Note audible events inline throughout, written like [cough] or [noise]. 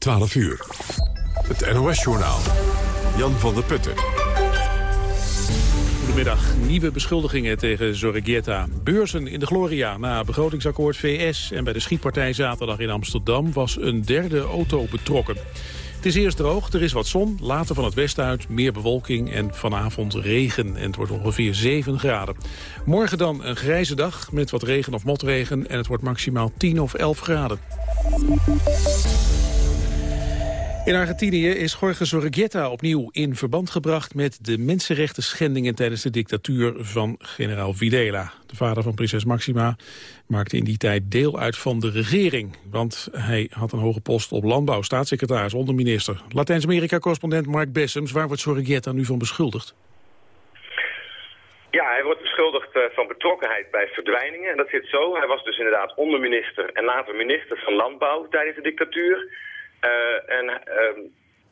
12 uur. Het NOS-journaal. Jan van der Putten. Goedemiddag. Nieuwe beschuldigingen tegen Zorregieta. Beurzen in de Gloria na begrotingsakkoord VS. En bij de schietpartij zaterdag in Amsterdam was een derde auto betrokken. Het is eerst droog, er is wat zon, later van het westen uit meer bewolking en vanavond regen. En het wordt ongeveer 7 graden. Morgen dan een grijze dag met wat regen of motregen en het wordt maximaal 10 of 11 graden. In Argentinië is Jorge Zorreguieta opnieuw in verband gebracht met de mensenrechten schendingen tijdens de dictatuur van generaal Videla. De vader van prinses Maxima maakte in die tijd deel uit van de regering, want hij had een hoge post op landbouw, staatssecretaris, onderminister. Latijns-Amerika-correspondent Mark Bessems, waar wordt Zorreguieta nu van beschuldigd? Ja, hij wordt beschuldigd uh, van betrokkenheid bij verdwijningen. En dat zit zo. Hij was dus inderdaad onderminister en later minister van Landbouw tijdens de dictatuur. Uh, en uh,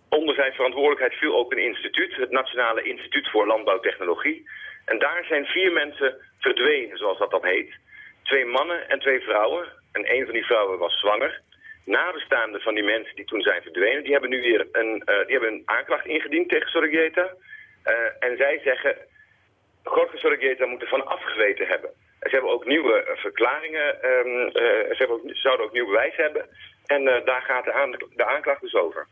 onder zijn verantwoordelijkheid viel ook een instituut, het Nationale Instituut voor Landbouwtechnologie. En daar zijn vier mensen verdwenen, zoals dat dan heet. Twee mannen en twee vrouwen. En een van die vrouwen was zwanger. Nabestaanden van die mensen die toen zijn verdwenen, die hebben nu weer een, uh, die hebben een aanklacht ingediend tegen Sorregeta. en zij zeggen, Jorge Sorregeta moet ervan afgeweten hebben. Ze hebben ook nieuwe verklaringen, um, ze zouden ook nieuw bewijs hebben. En uh, daar gaat de, aan, de, aanklacht dus over.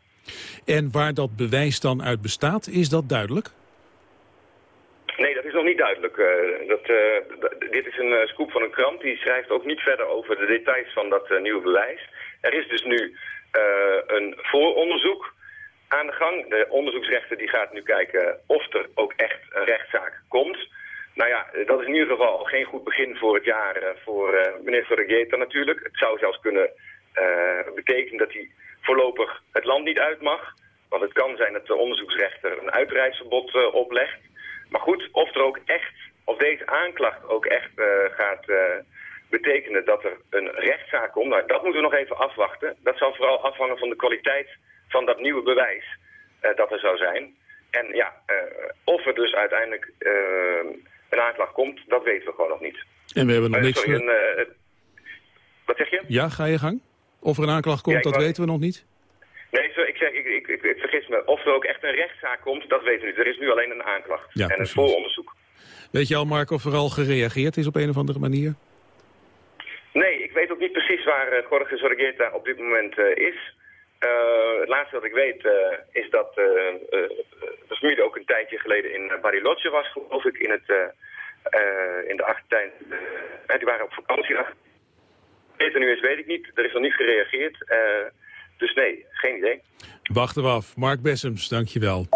En waar dat bewijs dan uit bestaat, is dat duidelijk? Nee, dat is nog niet duidelijk. Uh, dat, uh, dit is een scoop van een krant. Die schrijft ook niet verder over de details van dat nieuwe bewijs. Er is dus nu een vooronderzoek aan de gang. De onderzoeksrechter die gaat nu kijken of er ook echt een rechtszaak komt. Nou ja, dat is in ieder geval geen goed begin voor het jaar voor minister Regieta natuurlijk. Het zou zelfs kunnen betekent dat hij voorlopig het land niet uit mag. Want het kan zijn dat de onderzoeksrechter een uitreisverbod uh, oplegt. Maar goed, of er ook echt, of deze aanklacht ook echt uh, gaat betekenen dat er een rechtszaak komt, nou, dat moeten we nog even afwachten. Dat zal vooral afhangen van de kwaliteit van dat nieuwe bewijs dat er zou zijn. En ja, of er dus uiteindelijk een aanklacht komt, dat weten we gewoon nog niet. En we hebben nog niks... Sorry, een, wat zeg je? Ja, ga je gang. Of er een aanklacht komt, ja, dat weten we nog niet? Nee, zo, ik, zeg, ik, ik, ik, ik, vergis me. Of er ook echt een rechtszaak komt, dat weten we niet. Er is nu alleen een aanklacht ja, en precies. een vooronderzoek. Weet je al, Mark, of er al gereageerd is op een of andere manier? Nee, ik weet ook niet precies waar uh, Jorge Zorregueta op dit moment uh, is. Uh, het laatste wat ik weet is dat de familie ook een tijdje geleden in Bariloche was, geloof ik, in, het, in de Argentijn. die waren op vakantie het er nu is, weet ik niet. Er is nog niet gereageerd. Uh, dus nee, geen idee. Wachten we af. Mark Bessems, dankjewel.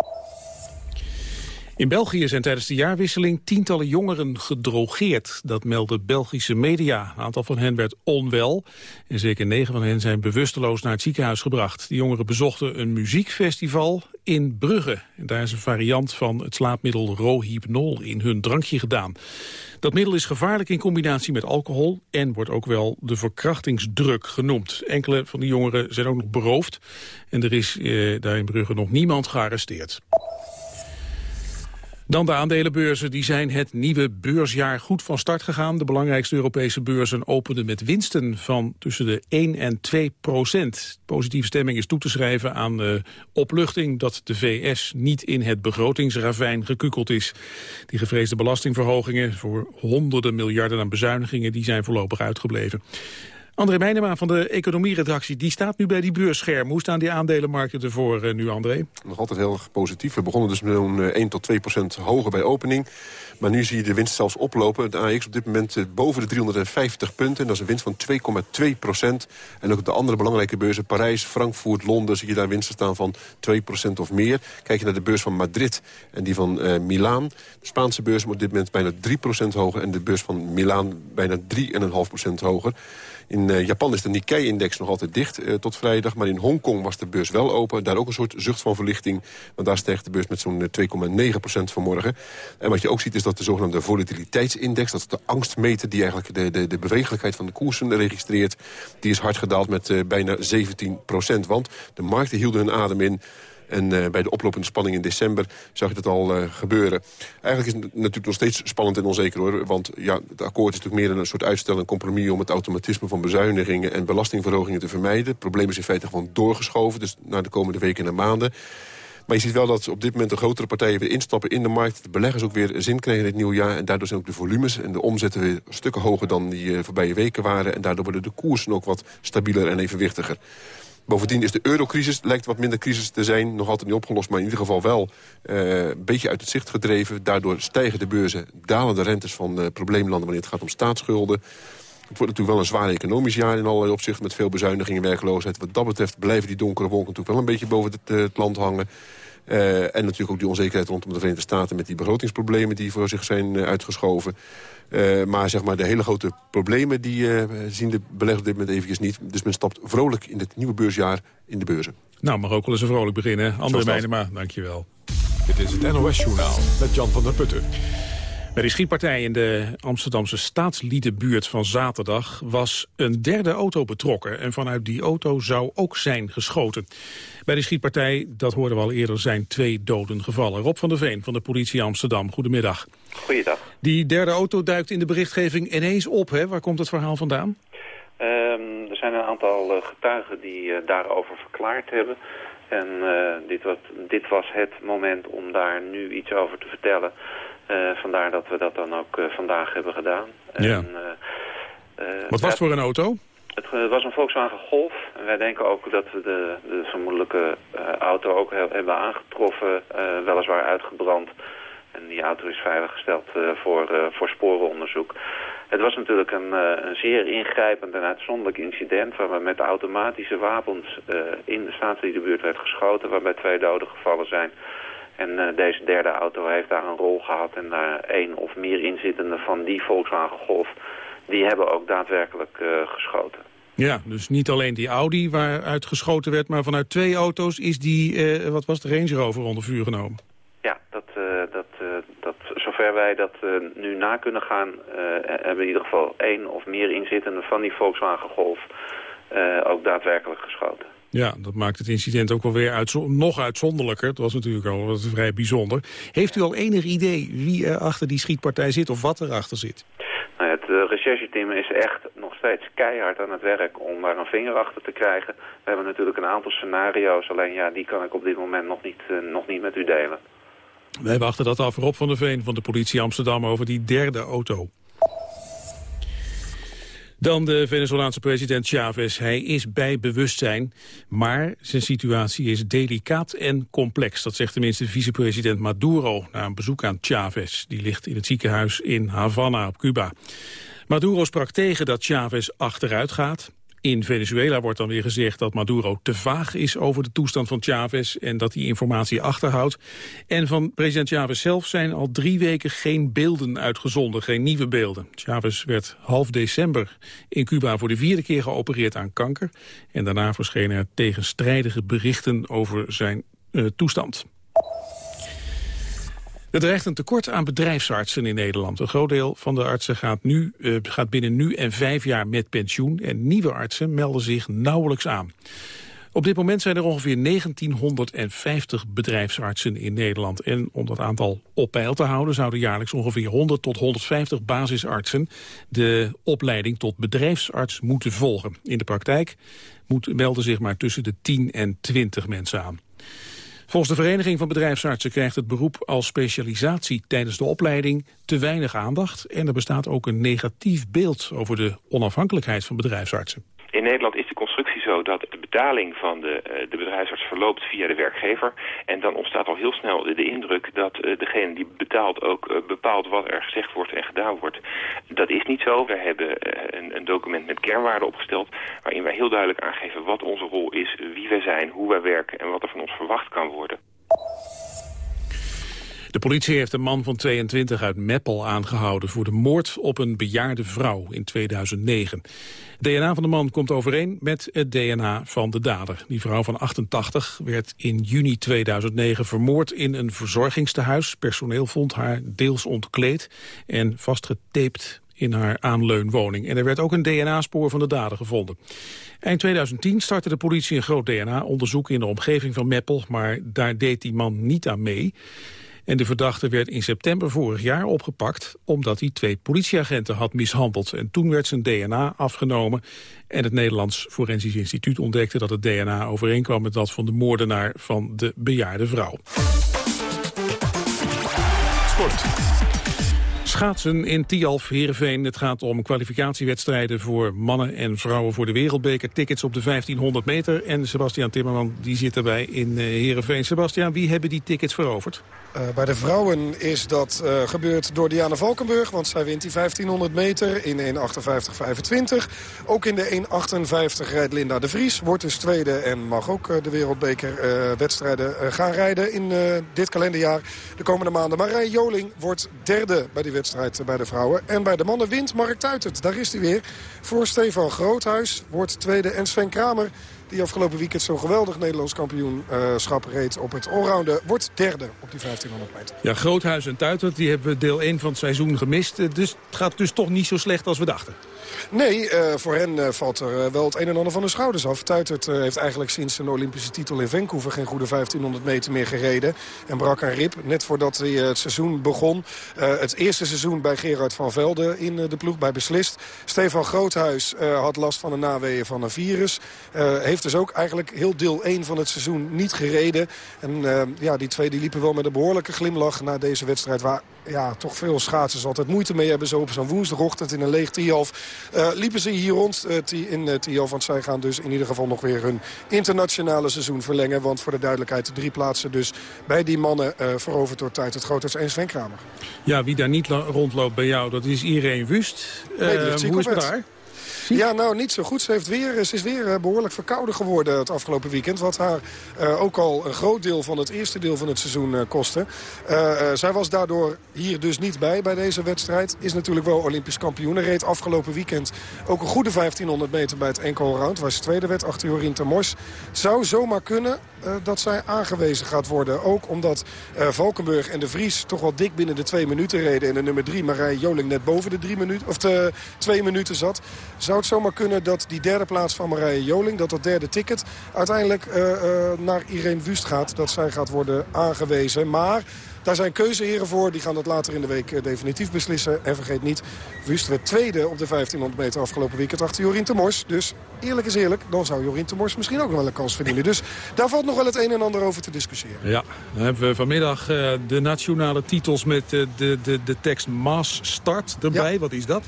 In België zijn tijdens de jaarwisseling tientallen jongeren gedrogeerd. Dat melden Belgische media. Een aantal van hen werd onwel. En zeker negen van hen zijn bewusteloos naar het ziekenhuis gebracht. De jongeren bezochten een muziekfestival in Brugge. En daar is een variant van het slaapmiddel Rohypnol in hun drankje gedaan. Dat middel is gevaarlijk in combinatie met alcohol... en wordt ook wel de verkrachtingsdruk genoemd. Enkele van die jongeren zijn ook nog beroofd. En er is eh, daar in Brugge nog niemand gearresteerd. Dan de aandelenbeurzen. Die zijn het nieuwe beursjaar goed van start gegaan. De belangrijkste Europese beurzen openden met winsten van tussen de 1 en 2 procent. Positieve stemming is toe te schrijven aan de opluchting dat de VS niet in het begrotingsravijn gekukeld is. Die gevreesde belastingverhogingen voor honderden miljarden aan bezuinigingen die zijn voorlopig uitgebleven. André Meijnema van de economieredactie, die staat nu bij die beursscherm. Hoe staan die aandelenmarkten ervoor uh, nu, André? Nog altijd heel erg positief. We begonnen dus met zo'n 1 tot 2 procent hoger bij opening. Maar nu zie je de winst zelfs oplopen. De AX op dit moment eh, boven de 350 punten. Dat is een winst van 2,2 procent. En ook de andere belangrijke beurzen, Parijs, Frankfurt, Londen... zie je daar winsten staan van 2 procent of meer. Kijk je naar de beurs van Madrid en die van uh, Milaan. De Spaanse beurs op dit moment bijna 3 procent hoger... en de beurs van Milaan bijna 3,5 procent hoger. In uh, Japan is de Nikkei-index nog altijd dicht uh, tot vrijdag. Maar in Hongkong was de beurs wel open. Daar ook een soort zucht van verlichting. Want daar stijgt de beurs met zo'n 2,9% vanmorgen. En wat je ook ziet is dat de zogenaamde volatiliteitsindex... dat is de angstmeter die eigenlijk de, de, de bewegelijkheid van de koersen registreert... die is hard gedaald met bijna 17% Want de markten hielden hun adem in... En uh, bij de oplopende spanning in december zag je dat al uh, gebeuren. Eigenlijk is het natuurlijk nog steeds spannend en onzeker hoor. Want ja, het akkoord is natuurlijk meer een soort uitstel en compromis... om het automatisme van bezuinigingen en belastingverhogingen te vermijden. Het probleem is in feite gewoon doorgeschoven. Dus naar de komende weken en maanden. Maar je ziet wel dat op dit moment de grotere partijen weer instappen in de markt. De beleggers ook weer zin krijgen in het nieuwe jaar. En daardoor zijn ook de volumes en de omzetten weer stukken hoger dan die uh, voorbije weken waren. En daardoor worden de koersen ook wat stabieler en evenwichtiger. Bovendien is de eurocrisis, lijkt wat minder crisis te zijn. Nog altijd niet opgelost, maar in ieder geval wel uh, een beetje uit het zicht gedreven. Daardoor stijgen de beurzen, dalen de rentes van uh, probleemlanden wanneer het gaat om staatsschulden. Het wordt natuurlijk wel een zwaar economisch jaar in allerlei opzichten... met veel bezuinigingen en werkloosheid. Wat dat betreft blijven die donkere wolken natuurlijk wel een beetje boven het, het land hangen. Uh, en natuurlijk ook die onzekerheid rondom de Verenigde Staten... met die begrotingsproblemen die voor zich zijn uh, uitgeschoven. Uh, maar zeg maar de hele grote problemen die zien de beleggers op dit moment eventjes niet. Dus men stapt vrolijk in het nieuwe beursjaar in de beurzen. Nou, mag ook wel eens een vrolijk beginnen. Andere Meijnema, dankjewel. Dit is het NOS Journaal met Jan van der Putten. Bij de schietpartij in de Amsterdamse staatsliedenbuurt van zaterdag was een derde auto betrokken. En vanuit die auto zou ook zijn geschoten. Bij de schietpartij, dat hoorden we al eerder, zijn twee doden gevallen. Rob van der Veen van de politie Amsterdam, goedemiddag. Goeiedag. Die derde auto duikt in de berichtgeving ineens op. Hè? Waar komt het verhaal vandaan? Um, er zijn een aantal uh, getuigen die uh, daarover verklaard hebben. En uh, dit, was, dit was het moment om daar nu iets over te vertellen. Uh, vandaar dat we dat dan ook uh, vandaag hebben gedaan. Ja. En, uh, Wat was het voor een auto? Het was een Volkswagen Golf. En wij denken ook dat we de, de vermoedelijke auto ook he hebben aangetroffen, weliswaar uitgebrand. En die auto is veiliggesteld voor, voor sporenonderzoek. Het was natuurlijk een, een, zeer ingrijpend en uitzonderlijk incident... waarbij met automatische wapens in de staatsliedenbuurt werd geschoten... waarbij twee doden gevallen zijn... En uh, deze derde auto heeft daar een rol gehad. En daar één of meer inzittenden van die Volkswagen Golf... die hebben ook daadwerkelijk uh, geschoten. Ja, dus niet alleen die Audi waaruit geschoten werd... maar vanuit twee auto's is die, uh, wat was de Range Rover, onder vuur genomen? Ja, dat, dat, dat, zover wij dat nu na kunnen gaan... hebben in ieder geval één of meer inzittenden van die Volkswagen Golf... ook daadwerkelijk geschoten. Ja, dat maakt het incident ook wel weer nog uitzonderlijker. Het was natuurlijk al vrij bijzonder. Heeft u al enig idee wie er achter die schietpartij zit of wat erachter zit? Nou, het uh, rechercheteam is echt nog steeds keihard aan het werk om daar een vinger achter te krijgen. We hebben natuurlijk een aantal scenario's, alleen ja, die kan ik op dit moment nog niet, uh, nog niet met u delen. Wij wachten dat af. Rob van der Veen van de politie Amsterdam over die derde auto. Dan de Venezolaanse president Chavez. Hij is bij bewustzijn, maar zijn situatie is delicaat en complex. Dat zegt tenminste vicepresident Maduro na een bezoek aan Chavez. Die ligt in het ziekenhuis in Havana op Cuba. Maduro sprak tegen dat Chavez achteruit gaat. In Venezuela wordt dan weer gezegd dat Maduro te vaag is over de toestand van Chavez en dat hij informatie achterhoudt. En van president Chavez zelf zijn al drie weken geen beelden uitgezonden, geen nieuwe beelden. Chavez werd half december in Cuba voor de vierde keer geopereerd aan kanker. En daarna verschenen er tegenstrijdige berichten over zijn uh, toestand. Er dreigt een tekort aan bedrijfsartsen in Nederland. Een groot deel van de artsen gaat, nu, uh, gaat binnen nu en vijf jaar met pensioen. En nieuwe artsen melden zich nauwelijks aan. Op dit moment zijn er ongeveer 1950 bedrijfsartsen in Nederland. En om dat aantal op peil te houden... zouden jaarlijks ongeveer 100 tot 150 basisartsen... de opleiding tot bedrijfsarts moeten volgen. In de praktijk moet, melden zich maar tussen de 10 en 20 mensen aan. Volgens de Vereniging van Bedrijfsartsen krijgt het beroep als specialisatie tijdens de opleiding te weinig aandacht. En er bestaat ook een negatief beeld over de onafhankelijkheid van bedrijfsartsen. In Nederland is de constructie zo dat de betaling van de, uh, de bedrijfsarts verloopt via de werkgever. En dan ontstaat al heel snel de, indruk dat uh, degene die betaalt ook uh, bepaalt wat er gezegd wordt en gedaan wordt. Dat is niet zo. Wij hebben een, een, document met kernwaarden opgesteld waarin wij heel duidelijk aangeven wat onze rol is, wie wij zijn, hoe wij werken en wat er van ons verwacht kan worden. De politie heeft een man van 22 uit Meppel aangehouden... voor de moord op een bejaarde vrouw in 2009. Het DNA van de man komt overeen met het DNA van de dader. Die vrouw van 88 werd in juni 2009 vermoord in een verzorgingstehuis. Personeel vond haar deels ontkleed en vastgetaped in haar aanleunwoning. En er werd ook een DNA-spoor van de dader gevonden. Eind 2010 startte de politie een groot DNA-onderzoek in de omgeving van Meppel, maar daar deed die man niet aan mee. En de verdachte werd in september vorig jaar opgepakt... omdat hij twee politieagenten had mishandeld. En toen werd zijn DNA afgenomen. En het Nederlands Forensisch Instituut ontdekte dat het DNA overeenkwam... met dat van de moordenaar van de bejaarde vrouw. Sport. Schaatsen in Tialf, Heerenveen. Het gaat om kwalificatiewedstrijden voor mannen en vrouwen voor de wereldbeker. Tickets op de 1500 meter. En Sebastian Timmerman die zit erbij in eh, Heerenveen. Sebastian, wie hebben die tickets veroverd? Uh, bij de vrouwen is dat uh, gebeurd door Diana Valkenburg. Want zij wint die 1500 meter in 1.58.25. Ook in de 1.58 rijdt Linda de Vries. Wordt dus tweede en mag ook uh, de wereldbeker wedstrijden gaan rijden in dit kalenderjaar. De komende maanden. Marij Joling wordt derde bij die wedstrijd bij de vrouwen. En bij de mannen wint Mark Tuitert. Daar is hij weer. Voor Stefan Groothuis wordt tweede. En Sven Kramer die afgelopen weekend zo'n geweldig Nederlands kampioenschap reed op het allrounden, wordt derde op die 1500 meter. Ja, Groothuis en Tuitert, die hebben deel 1 van het seizoen gemist. Eh, dus het gaat dus toch niet zo slecht als we dachten. Nee, uh, voor hen uh, valt er uh, wel het een en ander van de schouders af. Tuitert heeft eigenlijk sinds zijn Olympische titel in Vancouver... geen goede 1500 meter meer gereden. En brak een rib, net voordat hij het seizoen begon. het eerste seizoen bij Gerard van Velde in de ploeg, bij Beslist. Stefan Groothuis had last van een naweeën van een virus. heeft dus ook eigenlijk heel deel 1 van het seizoen niet gereden. En ja, die twee die liepen wel met een behoorlijke glimlach... na deze wedstrijd waar ja, toch veel schaatsers altijd moeite mee hebben. Zo op zo'n woensdagochtend in een leeg Tialf. Uh, liepen ze hier rond uh, in uh, Tialf. Want zij gaan dus in ieder geval nog weer hun internationale seizoen verlengen. Want voor de duidelijkheid drie plaatsen dus bij die mannen veroverd door tijd het Grootarts en Sven Kramer. Ja, wie daar niet rondloopt bij jou, dat is Irene Wust. Nee, hoe is het daar? Ja, nou niet zo goed. Ze, heeft weer, ze is weer eh, behoorlijk verkouden geworden het afgelopen weekend. Wat haar uh, ook al een groot deel van het eerste deel van het seizoen uh, kostte. zij was daardoor hier dus niet bij bij deze wedstrijd. Is natuurlijk wel Olympisch kampioen. Reed afgelopen weekend ook een goede 1500 meter bij het enkel round. Waar ze tweede werd achter Jorien Termors. Zou zomaar kunnen dat zij aangewezen gaat worden. Ook omdat Valkenburg en de Vries toch wel dik binnen de twee minuten reden. En de nummer drie Marij Joling net boven de, drie minuten, of de twee minuten zat. Zou het zomaar kunnen dat die derde plaats van Marije Joling... dat dat derde ticket uiteindelijk naar Irene Wust gaat. Dat zij gaat worden aangewezen. Maar... Daar zijn keuzeheren voor. Die gaan dat later in de week uh, definitief beslissen. En vergeet niet, Wust werd tweede op de 1500 meter afgelopen weekend achter Jorien Temors. Dus eerlijk is eerlijk, dan zou Jorien Temors misschien ook nog wel een kans verdienen. Dus daar valt nog wel het een en ander over te discussiëren. Ja, dan hebben we vanmiddag uh, de nationale titels met uh, de, de, de tekst Maas Start erbij. Ja. Wat is dat?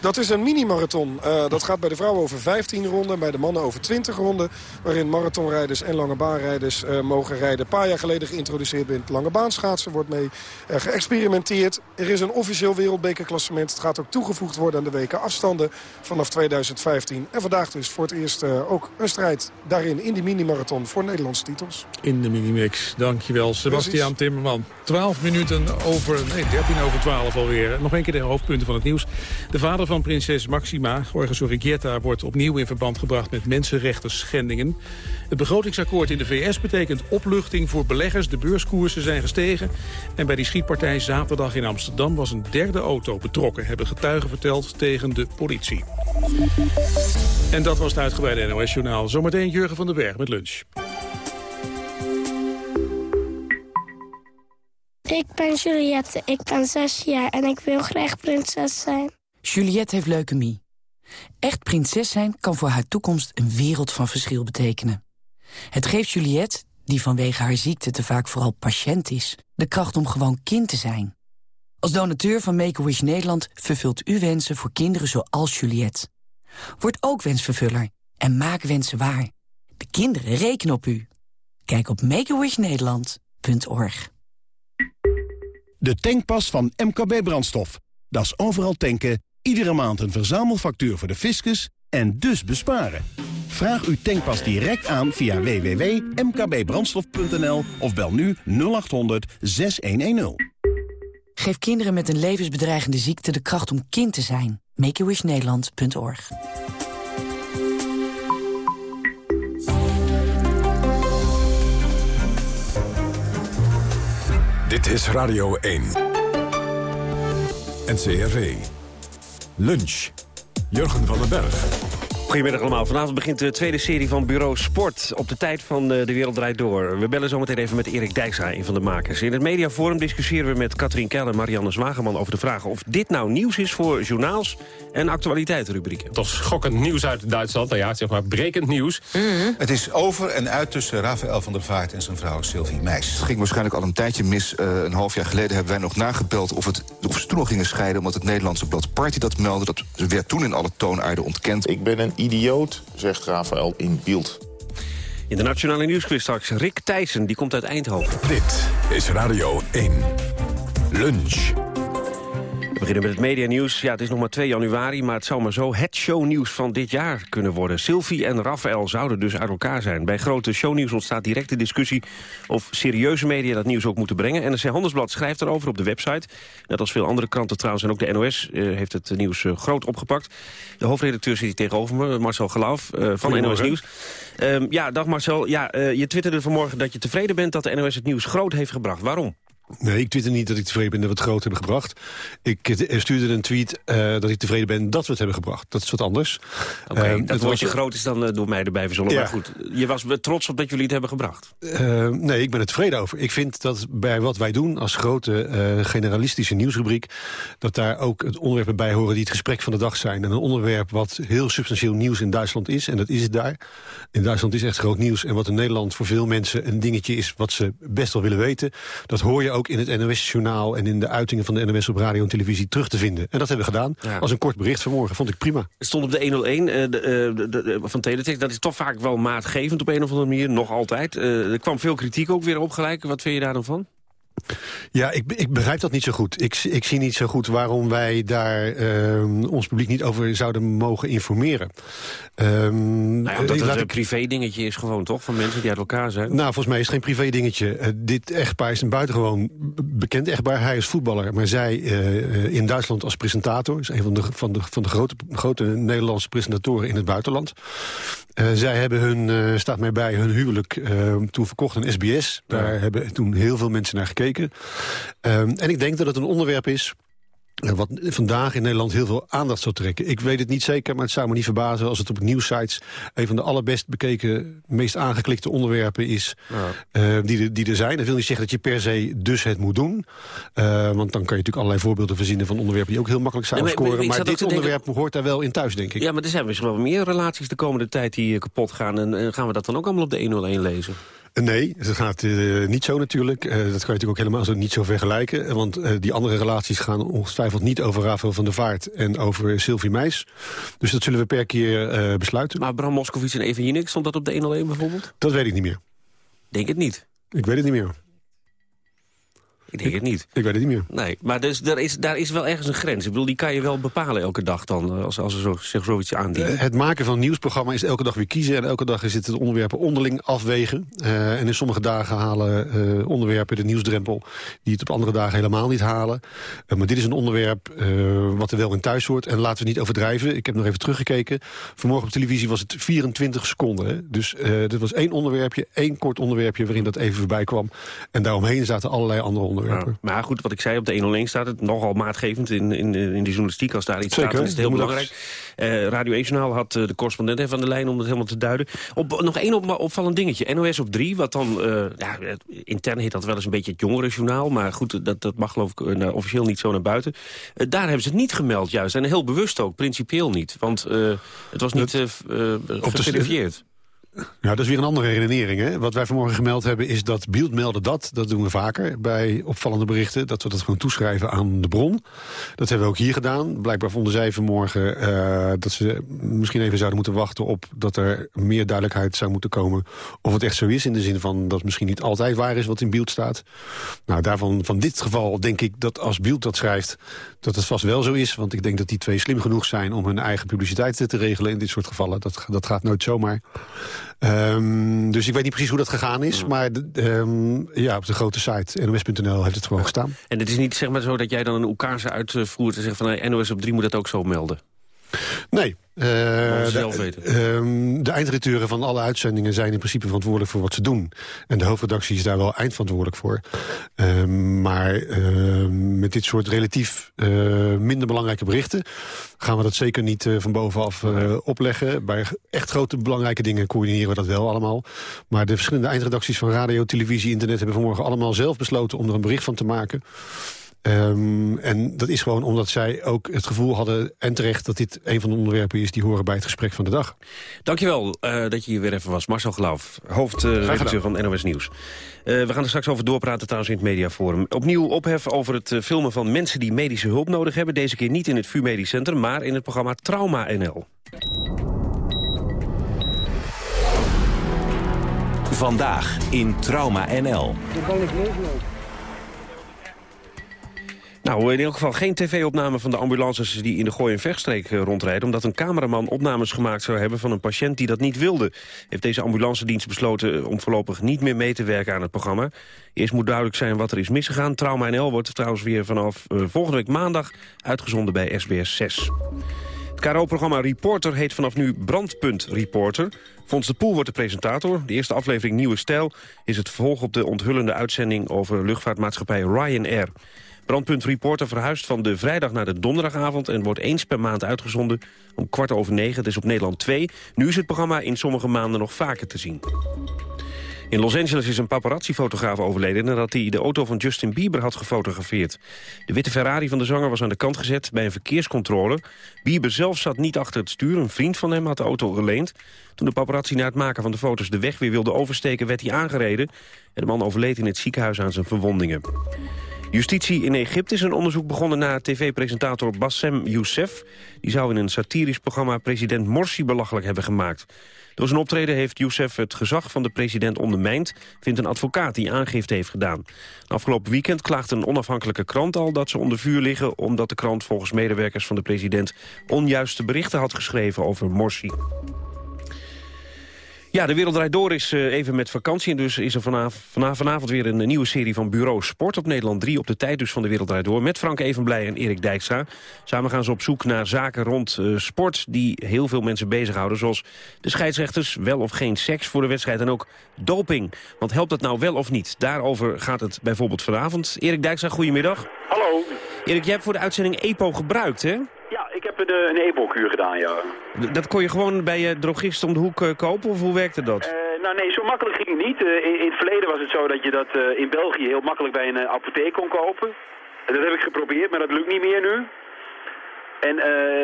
Dat is een mini-marathon. Uh, dat gaat bij de vrouwen over 15 ronden, bij de mannen over 20 ronden. Waarin marathonrijders en lange baanrijders uh, mogen rijden. Een paar jaar geleden geïntroduceerd in het lange baanschaatsen. Wordt mee uh, geëxperimenteerd. Er is een officieel wereldbekerklassement. Het gaat ook toegevoegd worden aan de weken afstanden vanaf 2015. En vandaag dus voor het eerst ook een strijd daarin in die mini-marathon voor Nederlandse titels. In de minimix, dankjewel. Sebastiaan. Timmerman. 12 minuten over, nee 13 over 12 alweer. Nog een keer de hoofdpunten van het nieuws. De vader van prinses Maxima, Jorge Sorrigieta, wordt opnieuw in verband gebracht met mensenrechten Het begrotingsakkoord in de VS betekent opluchting voor beleggers. De beurskoersen zijn gestegen. En bij die schietpartij zaterdag in Amsterdam was een derde auto betrokken, hebben getuigen verteld tegen de politie. En dat was het uitgebreide NOS-journaal. Zometeen Jurgen van den Berg met lunch. Ik ben Juliette, ik ben zes jaar en ik wil graag prinses zijn. Juliette heeft leukemie. Echt prinses zijn kan voor haar toekomst een wereld van verschil betekenen. Het geeft Juliette, die vanwege haar ziekte te vaak vooral patiënt is... de kracht om gewoon kind te zijn. Als donateur van Make-A-Wish Nederland vervult u wensen voor kinderen zoals Juliette. Word ook wensvervuller en maak wensen waar. De kinderen rekenen op u. Kijk op makeawishnederland.org. De tankpas van MKB Brandstof. Dat is overal tanken Iedere maand een verzamelfactuur voor de fiscus en dus besparen. Vraag uw tankpas direct aan via www.mkbbrandstof.nl of bel nu 0800 6110. Geef kinderen met een levensbedreigende ziekte de kracht om kind te zijn. Makeawishnederland.org Dit is Radio 1. NCRV. Lunch. Jurgen van den Berg. Goedemiddag allemaal. Vanavond begint de tweede serie van Bureau Sport... op de tijd van eh, De Wereld Draait Door. We bellen zometeen even met Erik Dijkstra, een van de makers. In het mediaforum discussiëren we met Katrien Keller en Marianne Zwageman... over de vraag of dit nou nieuws is voor journaals en actualiteitsrubrieken. Toch schokkend nieuws uit Duitsland. Nou ja, zeg maar brekend nieuws. Het is over en uit tussen Rafael van der Vaart en zijn vrouw Sylvie Meis. Het ging waarschijnlijk al een tijdje mis. Uh, een half jaar geleden hebben wij nog nagebeld of, het, of ze toen nog gingen scheiden... omdat het Nederlandse blad Party dat meldde. Dat werd toen in alle toonaarden ontkend. Ik ben een idioot, zegt Rafael in beeld. In de Nationale Nieuwsquiz straks Rick Thijssen, die komt uit Eindhoven. Dit is Radio 1. Lunch. We beginnen met het medianieuws. Ja, het is nog maar 2 januari, maar het zou maar zo het shownieuws van dit jaar kunnen worden. Sylvie en Raphaël zouden dus uit elkaar zijn. Bij grote shownieuws ontstaat direct de discussie of serieuze media dat nieuws ook moeten brengen. NRC Handelsblad schrijft erover op de website. Net als veel andere kranten trouwens en ook de NOS uh, heeft het nieuws uh, groot opgepakt. De hoofdredacteur zit hier tegenover me, Marcel Gelauf uh, van NOS Nieuws. Um, ja, dag Marcel. Ja, je twitterde vanmorgen dat je tevreden bent dat de NOS het nieuws groot heeft gebracht. Waarom? Nee, ik twitter niet dat ik tevreden ben dat we het groot hebben gebracht. Ik stuurde een tweet uh, dat ik tevreden ben dat we het hebben gebracht. Dat is wat anders. Oké, okay, uh, dat woordje was, groot is dan uh, door mij erbij verzonnen. Ja. Maar goed, je was trots op dat jullie het hebben gebracht. nee, ik ben er tevreden over. Ik vind dat bij wat wij doen als grote generalistische nieuwsrubriek... dat daar ook het onderwerpen bij horen die het gesprek van de dag zijn. En een onderwerp wat heel substantieel nieuws in Duitsland is. En dat is het daar. In Duitsland is echt groot nieuws. En wat in Nederland voor veel mensen een dingetje is... wat ze best wel willen weten. Dat hoor je ook in het NOS-journaal en in de uitingen van de NOS op radio en televisie terug te vinden. En dat hebben we gedaan. Ja. Als een kort bericht vanmorgen, vond ik prima. Het stond op de 101 uh, de, de, de, van Teletext. Dat is toch vaak wel maatgevend op een of andere manier, nog altijd. Uh, er kwam veel kritiek ook weer op gelijk. Wat vind je daar dan van? Ja, ik, ik begrijp dat niet zo goed. Ik, ik zie niet zo goed waarom wij daar uh, ons publiek niet over zouden mogen informeren. Um, nou ja, dat het een privé dingetje is gewoon, toch? Van mensen die uit elkaar zijn. Nou, volgens mij is het geen privé dingetje. Uh, dit echtpaar is een buitengewoon bekend echtpaar. Hij is voetballer, maar zij uh, in Duitsland als presentator. Is een van de, van de, van de grote, grote Nederlandse presentatoren in het buitenland. Zij hebben hun, staat mij bij, hun huwelijk uh, toen verkocht aan SBS. Daar ja. hebben toen heel veel mensen naar gekeken. Um, en ik denk dat het een onderwerp is wat vandaag in Nederland heel veel aandacht zou trekken. Ik weet het niet zeker, maar het zou me niet verbazen... als het op nieuwsites een van de allerbest bekeken... meest aangeklikte onderwerpen is ja. uh, die, die er zijn. Dat wil niet zeggen dat je per se dus het moet doen. Uh, want dan kan je natuurlijk allerlei voorbeelden verzinnen... van onderwerpen die ook heel makkelijk zouden nee, maar, scoren. Maar, maar dit onderwerp denken... hoort daar wel in thuis, denk ik. Ja, maar er zijn misschien wel meer relaties de komende tijd die kapot gaan. En uh, gaan we dat dan ook allemaal op de 101 lezen? Nee, dat gaat uh, niet zo natuurlijk. Uh, dat kan je natuurlijk ook helemaal zo niet zo vergelijken. Want uh, die andere relaties gaan ongetwijfeld niet over Rafael van der Vaart... en over Sylvie Meis. Dus dat zullen we per keer besluiten. Maar Bram Moskowitz en Jinek, stond dat op de 101 bijvoorbeeld? Dat weet ik niet meer. Denk het niet. Ik weet het niet meer. Ik denk het niet. Ik weet het niet meer. Nee, maar dus, daar, is, daar is wel ergens een grens. Ik bedoel, die kan je wel bepalen elke dag dan, eh, als, als er zo, zich zoiets aandient. Uh, het maken van een nieuwsprogramma is elke dag weer kiezen. En elke dag is het onderwerpen onderling afwegen. Uh, en in sommige dagen halen uh, onderwerpen de nieuwsdrempel... die het op andere dagen helemaal niet halen. maar dit is een onderwerp wat er wel in thuis hoort. En laten we niet overdrijven. Ik heb nog even teruggekeken. Vanmorgen op televisie was het 24 seconden. Hè? Dus dit was één onderwerpje, één kort onderwerpje... waarin dat even voorbij kwam. En daaromheen zaten allerlei andere onderwerpen. Ja, maar goed, wat ik zei, op de 101 staat het nogal maatgevend in, in, de, in de journalistiek. Als daar iets Zeker, staat, is het heel belangrijk. Uh, Radio 1-journaal had uh, de correspondent even aan de lijn om het helemaal te duiden. Op, nog één op, opvallend dingetje. NOS op 3, wat dan... Uh, ja, intern heet dat wel eens een beetje het jongerenjournaal. Maar goed, dat, dat mag geloof ik nou, officieel niet zo naar buiten. daar hebben ze het niet gemeld juist. En heel bewust ook, principieel niet. Want het was niet geverifieerd. Ja, dat is weer een andere redenering. Hè? Wat wij vanmorgen gemeld hebben is dat Beeld melden dat. Dat doen we vaker bij opvallende berichten. Dat we dat gewoon toeschrijven aan de bron. Dat hebben we ook hier gedaan. Blijkbaar vonden zij vanmorgen uh, dat ze misschien even zouden moeten wachten op... dat er meer duidelijkheid zou moeten komen of het echt zo is. In de zin van dat het misschien niet altijd waar is wat in Beeld staat. Nou, daarvan van dit geval denk ik dat als Beeld dat schrijft... dat het vast wel zo is. Want ik denk dat die twee slim genoeg zijn om hun eigen publiciteit te regelen in dit soort gevallen. Dat, dat gaat nooit zomaar. Um, dus ik weet niet precies hoe dat gegaan is. Maar um, ja, op de grote site nos.nl heeft het gewoon gestaan. En het is niet zeg maar zo dat jij dan een Oekase uitvoert... en zegt van hey, NOS op 3 moet dat ook zo melden? Nee. Uh, ze zelf de, weten. ehm, de eindredacteuren van alle uitzendingen zijn in principe verantwoordelijk voor wat ze doen. En de hoofdredactie is daar wel eindverantwoordelijk voor. Ehm, maar ehm, met dit soort relatief eh, minder belangrijke berichten... gaan we dat zeker niet eh, van bovenaf eh, opleggen. Bij echt grote belangrijke dingen coördineren we dat wel allemaal. Maar de verschillende eindredacties van radio, televisie, internet... hebben vanmorgen allemaal zelf besloten om er een bericht van te maken... Um, en dat is gewoon omdat zij ook het gevoel hadden, en terecht... dat dit een van de onderwerpen is die horen bij het gesprek van de dag. Dankjewel uh, dat je hier weer even was. Marcel Geloof, hoofdredacteur uh, van NOS Nieuws. Uh, we gaan er straks over doorpraten trouwens in het Mediaforum. Opnieuw ophef over het filmen van mensen die medische hulp nodig hebben. Deze keer niet in het VU Medisch Centrum, maar in het programma Trauma NL. Vandaag in Trauma NL. Nou, in elk geval geen tv-opname van de ambulances die in de Gooi- en Vechtstreek rondrijden... omdat een cameraman opnames gemaakt zou hebben van een patiënt die dat niet wilde. Heeft deze ambulancedienst besloten om voorlopig niet meer mee te werken aan het programma. Eerst moet duidelijk zijn wat er is misgegaan. Trauma NL wordt trouwens weer vanaf uh, volgende week maandag uitgezonden bij SBS 6. Het KRO-programma Reporter heet vanaf nu Brandpunt Reporter. Fons de Poel wordt de presentator. De eerste aflevering Nieuwe Stijl is het vervolg op de onthullende uitzending... over luchtvaartmaatschappij Ryanair. Brandpunt Reporter verhuist van de vrijdag naar de donderdagavond... en wordt eens per maand uitgezonden om kwart over negen. Het is op Nederland 2. Nu is het programma in sommige maanden nog vaker te zien. In Los Angeles is een paparazzi-fotograaf overleden... nadat hij de auto van Justin Bieber had gefotografeerd. De witte Ferrari van de zanger was aan de kant gezet bij een verkeerscontrole. Bieber zelf zat niet achter het stuur. Een vriend van hem had de auto geleend. Toen de paparazzi na het maken van de foto's de weg weer wilde oversteken... werd hij aangereden. En de man overleed in het ziekenhuis aan zijn verwondingen. Justitie in Egypte is een onderzoek begonnen naar tv-presentator Bassem Youssef. Die zou in een satirisch programma president Morsi belachelijk hebben gemaakt. Door zijn optreden heeft Youssef het gezag van de president ondermijnd... vindt een advocaat die aangifte heeft gedaan. Afgelopen weekend klaagde een onafhankelijke krant al dat ze onder vuur liggen... omdat de krant volgens medewerkers van de president onjuiste berichten had geschreven over Morsi. Ja, de Wereld Draait Door is uh, even met vakantie. En dus is er vanavond, vanavond weer een nieuwe serie van Bureau Sport op Nederland 3. Op de tijd dus van de Wereld Draait Door. Met Frank Evenblij en Erik Dijkstra. Samen gaan ze op zoek naar zaken rond uh, sport die heel veel mensen bezighouden. Zoals de scheidsrechters, wel of geen seks voor de wedstrijd. En ook doping. Want helpt dat nou wel of niet? Daarover gaat het bijvoorbeeld vanavond. Erik Dijkstra, goedemiddag. Hallo. Erik, jij hebt voor de uitzending EPO gebruikt, hè? Ja, ik heb een, een EPO-kuur gedaan, ja. Dat kon je gewoon bij je drogist om de hoek uh, kopen, of hoe werkte dat? Uh, nou nee, zo makkelijk ging het niet. In, het verleden was het zo dat je dat in België heel makkelijk bij een apotheek kon kopen. En dat heb ik geprobeerd, maar dat lukt niet meer nu. En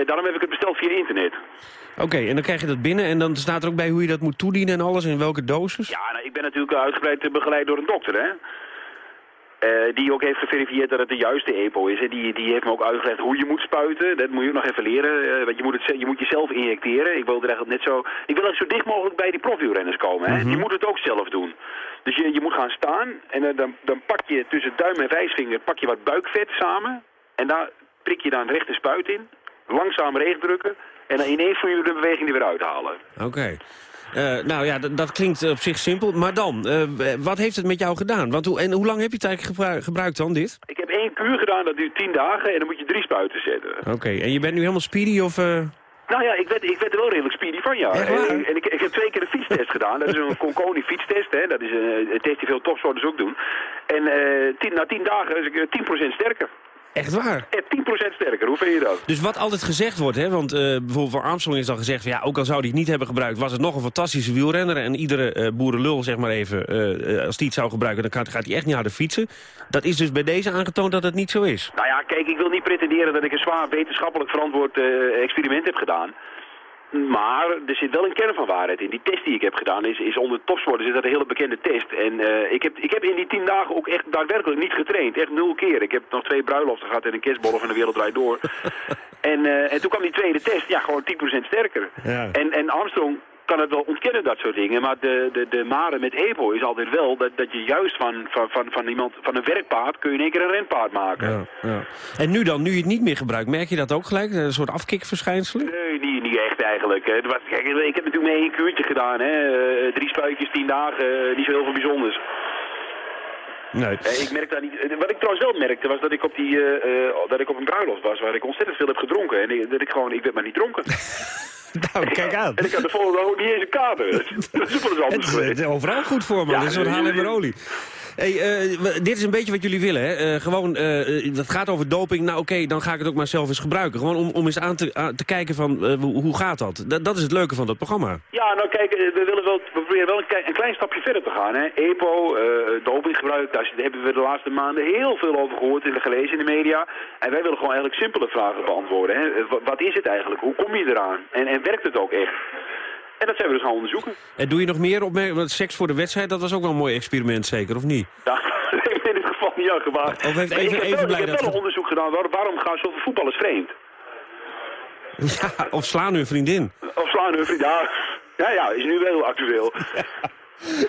daarom heb ik het besteld via internet. Oké, okay, en dan krijg je dat binnen en dan staat er ook bij hoe je dat moet toedienen en alles, in welke dosis? Ja, nou, ik ben natuurlijk uitgebreid begeleid door een dokter, hè. Uh, die ook heeft geverifieerd dat het de juiste EPO is. Hè. Die, die heeft me ook uitgelegd hoe je moet spuiten. Dat moet je ook nog even leren. Uh, want je moet, het, je moet jezelf injecteren. Ik wil er echt net zo... Ik wil zo dicht mogelijk bij die profielrenners komen. Hè. Mm -hmm. Die moeten het ook zelf doen. Dus je, je moet gaan staan en uh, dan, dan pak je tussen duim en wijsvinger pak je wat buikvet samen. En daar prik je dan een rechte spuit in. Langzaam rechtdrukken. En dan ineens voel je de beweging er weer uithalen. Oké. Okay. Uh, nou ja, dat klinkt op zich simpel. Maar dan, uh, wat heeft het met jou gedaan? Want hoe, en hoe lang heb je het eigenlijk gebru gebruikt dan, dit? Ik heb één kuur gedaan, dat duurt tien dagen. En dan moet je drie spuiten zetten. Oké, okay. en je bent nu helemaal speedy of... Uh... Nou ja, ik werd, ik werd er wel redelijk speedy van, ja. En, en ik, ik, heb twee keer een fietstest gedaan. Dat is een Conconi fietstest, hè. Dat is een, een test die veel topsporters ook doen. En tien, na tien dagen is ik 10% sterker. Echt waar? 10% sterker, hoe vind je dat? Dus wat altijd gezegd wordt, hè, want uh, bijvoorbeeld voor Armstrong is dan gezegd... Van, ja, ook al zou hij het niet hebben gebruikt, was het nog een fantastische wielrenner... en iedere uh, boerenlul, zeg maar even, uh, als die het zou gebruiken... dan gaat, gaat hij echt niet harder fietsen. Dat is dus bij deze aangetoond dat het niet zo is. Nou ja, kijk, ik wil niet pretenderen dat ik een zwaar wetenschappelijk verantwoord experiment heb gedaan... Maar er zit wel een kern van waarheid in. Die test die ik heb gedaan is, is onder topsporters is dat een hele bekende test. En uh, ik, heb, ik heb in die tien dagen ook echt daadwerkelijk niet getraind. Echt nul keer. Ik heb nog twee bruiloften gehad en een kerstbollen van de wereld draait door. [laughs] en, uh, en toen kwam die tweede test, ja, gewoon 10% sterker. Ja. En, en Armstrong kan het wel ontkennen, dat soort dingen. Maar de, de, de mare met EPO is altijd wel dat, dat je juist van, van, van, van, iemand, van een werkpaard kun je in één keer een renpaard maken. Ja, ja. En nu dan, nu je het niet meer gebruikt, merk je dat ook gelijk? Een soort afkikverschijnselen? Nee, niet, niet echt eigenlijk. Het was, kijk, ik heb natuurlijk mee één kuurtje gedaan. Hè. Uh, drie spuitjes, tien dagen, uh, niet zo heel veel bijzonders. Nee. Eh, ik merk daar niet, eh, wat ik trouwens wel merkte was dat ik op, die, eh, eh, dat ik op een bruiloft was waar ik ontzettend veel heb gedronken. En dat ik gewoon, ik werd maar niet dronken. [laughs] [laughs] Nou, kijk aan. En ik had de volgende ook niet eens een kater. [laughs] Dat is wel anders Het is, geweest. het is overal goed voor, man. Ja, Dit is een Haarlemmer olie. Hey, eh, dit is een beetje wat jullie willen, hè? Eh, gewoon, eh, dat gaat over doping. Nou, oké, dan ga ik het ook maar zelf eens gebruiken. Gewoon om, om eens aan te, te kijken van, hoe, gaat dat? dat? Dat is het leuke van dat programma. Ja, nou kijk, we, willen wel, we proberen wel een, klein- stapje verder te gaan. Hè. EPO, dopinggebruik, daar hebben we de laatste maanden heel veel over gehoord en gelezen in de media. En wij willen gewoon eigenlijk simpele vragen beantwoorden. Hè. Eh, wa- Wat is het eigenlijk? Hoe kom je eraan? En, en werkt het ook echt? En dat zijn we dus gaan onderzoeken. En doe je nog meer opmerkingen? Want seks voor de wedstrijd, dat was ook wel een mooi experiment, zeker, of niet? Ja, [laughs] in dit geval niet. Of heeft Nee, even- ik heb even blij ik heb dat wel een onderzoek gedaan. Waar- waarom gaan zoveel voetballers vreemd? Ja, of slaan hun vriendin. Of slaan hun vriend? Ja, ja, ja, is nu wel heel actueel. [laughs]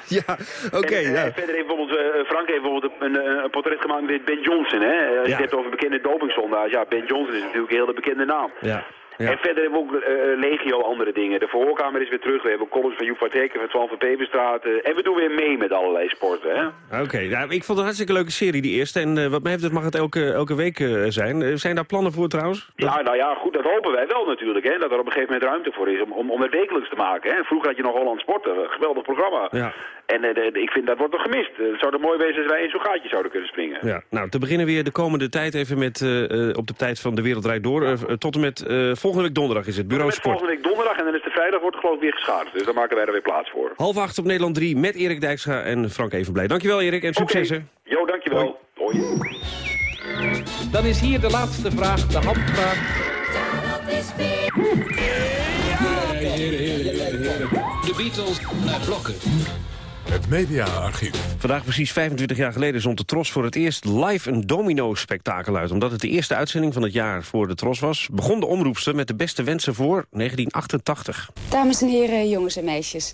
Ja, oké. Eh, verder heeft bijvoorbeeld, eh, Frank heeft bijvoorbeeld een, een portret gemaakt met Ben Johnson. Hè? Als je Ja. het hebt over bekende dopingzondaars. Ja, Ben Johnson is natuurlijk een hele bekende naam. Ja. En verder hebben we ook eh, legio andere dingen. De verhoorkamer is weer terug. We hebben columns van Joep van Tekken, van Twan van Peperstraat. eh, en we doen weer mee met allerlei sporten. Oké, nou, ik vond het een hartstikke leuke serie, die eerste. En eh, wat mij betreft mag het elke, elke week eh, zijn. Eh, zijn daar plannen voor trouwens? Ja, nou ja, goed, dat hopen wij wel natuurlijk. Hè? Dat er op een gegeven moment ruimte voor is om, om, om het wekelijks te maken. Hè? Vroeger had je nog Holland Sport, een geweldig programma. Ja. En eh, de- de- ik vind dat wordt nog gemist. Eh, Het zou er mooi wezen als wij in zo'n gaatje zouden kunnen springen. Ja, nou, te beginnen weer de komende tijd even met eh, eh, op de tijd van de Wereldrijd Door. Eh, tot en met eh, volgende week donderdag is het, Bureau Sport. volgende week donderdag en dan is de vrijdag wordt geloof ik weer geschaard. Dus daar maken wij er weer plaats voor. Half acht op Nederland 3 met Erik Dijkstra en Frank Evenblij. Dankjewel Erik en succes hè. Jo, dankjewel. Hoi. Dan is hier de laatste vraag, de handvraag. De Beatles naar blokken. Het mediaarchief. Vandaag precies 25 jaar geleden zond de Tros voor het eerst live een domino-spektakel uit. Omdat het de eerste uitzending van het jaar voor de Tros was... begon de omroepster met de beste wensen voor 1988. Dames en heren, jongens en meisjes.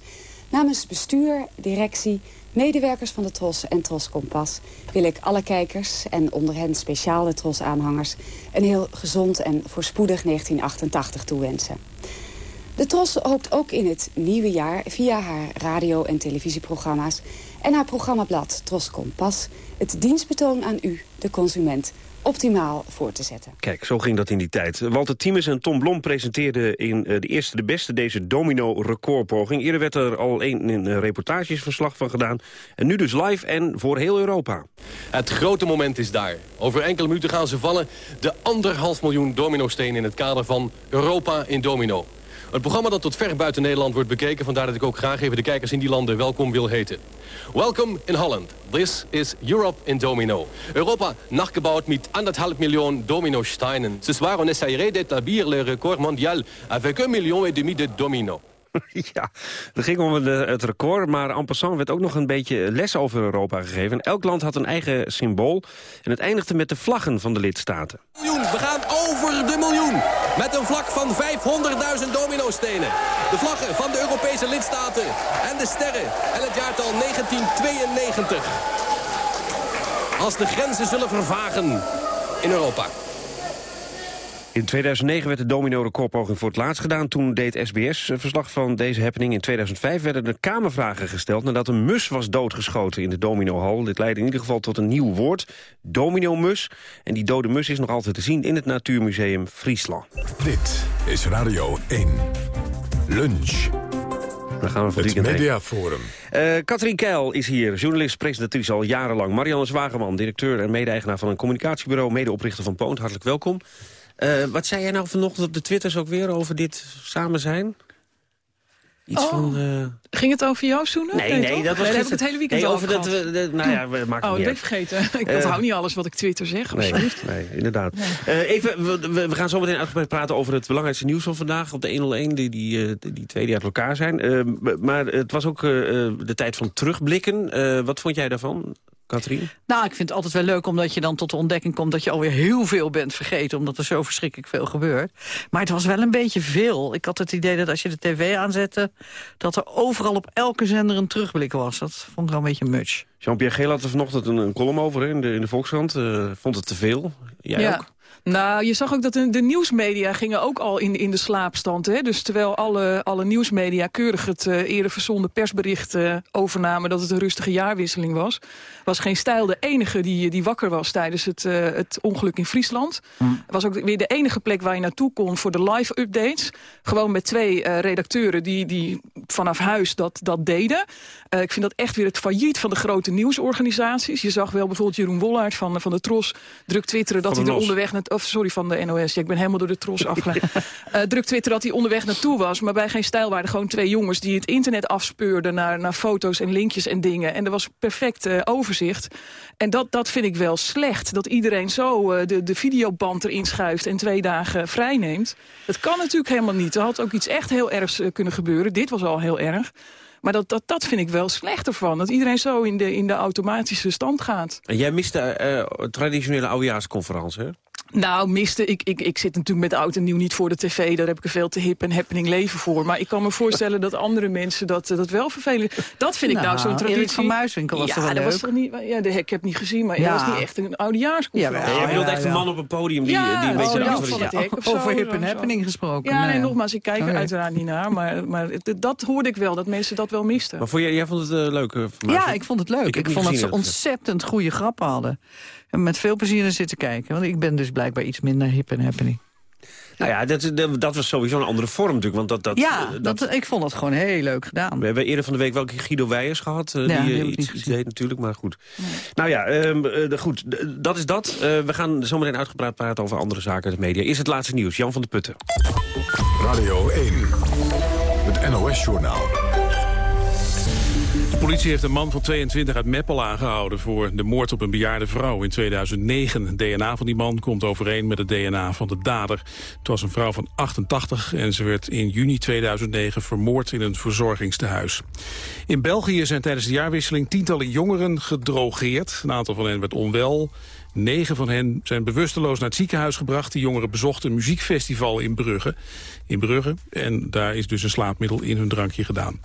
Namens bestuur, directie, medewerkers van de TROS en TROS Kompas... wil ik alle kijkers en onder hen speciaal de TROS-aanhangers... een heel gezond en voorspoedig 1988 toewensen. De TROS hoopt ook in het nieuwe jaar via haar radio- en televisieprogramma's... en haar programmablad TROS Kompas... het dienstbetoon aan u, de consument, optimaal voor te zetten. Kijk, zo ging dat in die tijd. Walter Thiemens en Tom Blom presenteerden in eh, de eerste de beste deze domino-recordpoging. Eerder werd er al een in eh, reportagesverslag van gedaan. En nu dus live en voor heel Europa. Het grote moment is daar. Over enkele minuten gaan ze vallen. De anderhalf miljoen dominostenen in het kader van Europa in Domino. Een programma dat tot ver buiten Nederland wordt bekeken. Vandaar dat ik ook graag even de kijkers in die landen welkom wil heten. Welcome in Holland. This is Europe in Domino. Europa nachgebaut met anderhalf miljoen dominosteinen. Ce soir on essaierait d'établir le record mondial avec un million et demi de domino. [laughs] ja, het ging om het, het record, maar en passant werd ook nog een beetje les over Europa gegeven. Elk land had een eigen symbool en het eindigde met de vlaggen van de lidstaten. miljoen. We gaan over de miljoen. Met een vlak van 500.000 dominostenen. De vlaggen van de Europese lidstaten. En de sterren. En het jaartal 1992. Als de grenzen zullen vervagen in Europa. In 2009 werd de domino-recordpoging voor het laatst gedaan. Toen deed SBS een verslag van deze happening. In 2005 werden er kamervragen gesteld... nadat een mus was doodgeschoten in de dominohal. Dit leidde in ieder geval tot een nieuw woord, domino-mus. En die dode mus is nog altijd te zien in het Natuurmuseum Friesland. Dit is Radio 1. Lunch. Dan gaan we voor Het. Mediaforum. Eh Katrien Keil is hier, journalist, presentatrice al jarenlang. Marianne Zwageman, directeur en mede-eigenaar van een communicatiebureau... medeoprichter van Poont, hartelijk welkom. Eh, wat zei jij nou vanochtend op de twitters ook weer over dit samen zijn? Iets Oh. van... eh, Ging het over jou, Soene? Nee, nee, toch? dat was heb ik het hele weekend Nee, over dat gehad. we- dat- nou ja, we- maakt Oh, dat ben ik vergeten. [laughs] Ik Eh, onthoud niet alles wat ik Twitter zeg, Nee, nee, inderdaad. Even, we, gaan zo meteen uitgebreid praten over het belangrijkste nieuws van vandaag. Op de 101, die, die, die twee die uit elkaar zijn. Maar het was ook de tijd van terugblikken. Wat vond jij daarvan, Katrien? Nou, ik vind het altijd wel leuk omdat je dan tot de ontdekking komt... dat je alweer heel veel bent vergeten, omdat er zo verschrikkelijk veel gebeurt. Maar het was wel een beetje veel. Ik had het idee dat als je de tv aanzette... dat er overal op elke zender een terugblik was. Dat vond ik wel een beetje much. Jean-Pierre Geel had er vanochtend een, een column over in, de, in de Volkskrant. Eh, vond het te veel. Jij ja. ook? Nou, je zag ook dat de, de nieuwsmedia gingen ook al in, in de slaapstand. Hè? Dus terwijl alle, alle nieuwsmedia keurig het uh, eerder verzonden persbericht uh, overnamen... dat het een rustige jaarwisseling was... was geen stijl de enige die, die wakker was tijdens het, uh, het ongeluk in Friesland. Mm. was ook weer de enige plek waar je naartoe kon voor de live-updates. Gewoon met twee redacteuren die, die vanaf huis dat, dat deden. ik vind dat echt weer het failliet van de grote nieuwsorganisaties. Je zag wel bijvoorbeeld Jeroen Wollaert van, van de Tros druk twitteren... dat hij er onderweg... Net, of sorry, van de NOS. Ja, ik ben helemaal door de Tros [laughs] afgeleid. druk twitteren dat hij onderweg naartoe was. Maar bij Geen Stijl waren er gewoon twee jongens... die het internet afspeurden naar, naar foto's en linkjes en dingen. En er was perfect uh, En dat, dat vind ik wel slecht. Dat iedereen zo uh, de, de videoband erin schuift... en twee dagen vrij neemt. Dat kan natuurlijk helemaal niet. Er had ook iets echt heel ergs kunnen gebeuren. Dit was al heel erg. Maar dat, dat, dat vind ik wel slechter van. Dat iedereen zo in de, in de automatische stand gaat. En jij mist de uh, traditionele oudejaarsconferentie, hè? Nou, miste. Ik, ik, ik zit natuurlijk met oud en nieuw niet voor de tv. Daar heb ik er veel te hip en happening leven voor. Maar ik kan me voorstellen dat andere mensen dat, dat wel vervelend... Dat vind ik nou, nou zo'n traditie. Erik van Muiswinkel was ja, wel dat leuk? Was toch niet, ja, de, ik heb niet gezien, maar ja. dat was niet echt een oudejaarsconferentie. Ja, je bedoelt echt een man op een podium die, ja, die een beetje... Oh, van het hek of zo, Over hip en happening gesproken. Ja, nee, nogmaals, ik kijk er uiteraard niet naar. Maar, maar dat hoorde ik wel, dat mensen dat wel misten. Maar vond jij, jij vond het uh, leuk? Uh, ja, ik vond het leuk. Ik, ik vond dat ze ontzettend goede grappen hadden en met veel plezier naar zitten kijken. Want ik ben dus blijkbaar iets minder hip en happening. Nou ja, dat, dat, was sowieso een andere vorm natuurlijk. Want dat, dat, ja, dat, dat, ik vond het gewoon heel leuk gedaan. We hebben eerder van de week wel Guido Weijers gehad. Ja, die, die iets, iets deed natuurlijk, maar goed. Nee. Nou ja, um, uh, goed, dat is dat. Uh, we gaan zometeen uitgebreid praten over andere zaken uit de media. Is het laatste nieuws, Jan van de Putten. Radio 1, het NOS-journaal. De politie heeft een man van 22 uit Meppel aangehouden... voor de moord op een bejaarde vrouw in 2009. Het DNA van die man komt overeen met het DNA van de dader. Het was een vrouw van 88 en ze werd in juni 2009 vermoord in een verzorgingstehuis. In België zijn tijdens de jaarwisseling tientallen jongeren gedrogeerd. Een aantal van hen werd onwel. Negen van hen zijn bewusteloos naar het ziekenhuis gebracht. Die jongeren bezochten een muziekfestival in Brugge. In Brugge. En daar is dus een slaapmiddel in hun drankje gedaan.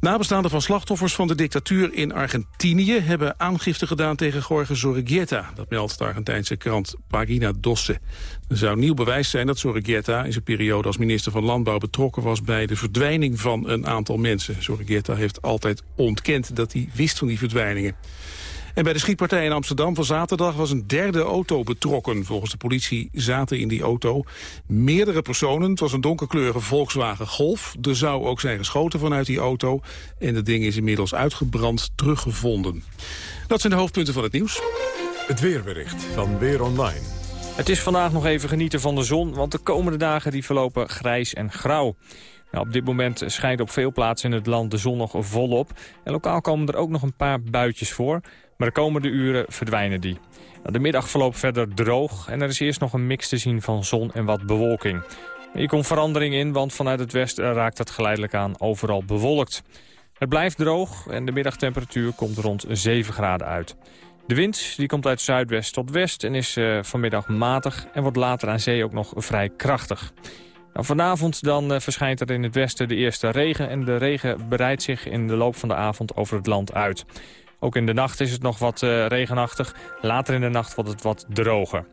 Nabestaanden van slachtoffers van de dictatuur in Argentinië... hebben aangifte gedaan tegen Jorge Zorreguieta. Dat meldt de Argentijnse krant Pagina Dosse. Er zou nieuw bewijs zijn dat Zorreguieta in zijn periode als minister van Landbouw... betrokken was bij de verdwijning van een aantal mensen. Zorreguieta heeft altijd ontkend dat hij wist van die verdwijningen. En bij de schietpartij in Amsterdam van zaterdag was een derde auto betrokken. Volgens de politie zaten in die auto meerdere personen. Het was een donkerkleurige Volkswagen Golf. Er zou ook zijn geschoten vanuit die auto. En het ding is inmiddels uitgebrand teruggevonden. Dat zijn de hoofdpunten van het nieuws. Het weerbericht van Weer Online. Het is vandaag nog even genieten van de zon, want de komende dagen die verlopen grijs en grauw. Nou, op dit moment schijnt op veel plaatsen in het land de zon nog volop. En lokaal komen er ook nog een paar buitjes voor. Maar de komende uren verdwijnen die. Nou, de middag verloopt verder droog en er is eerst nog een mix te zien van zon en wat bewolking. Hier komt verandering in, want vanuit het westen raakt het geleidelijk aan overal bewolkt. Het blijft droog en de middagtemperatuur komt rond 7 graden uit. De wind die komt uit zuidwest tot west en is uh, vanmiddag matig en wordt later aan zee ook nog vrij krachtig. Nou, vanavond dan uh, verschijnt er in het westen de eerste regen en de regen breidt zich in de loop van de avond over het land uit. Ook in de nacht is het nog wat uh, regenachtig. Later in de nacht wordt het wat droger.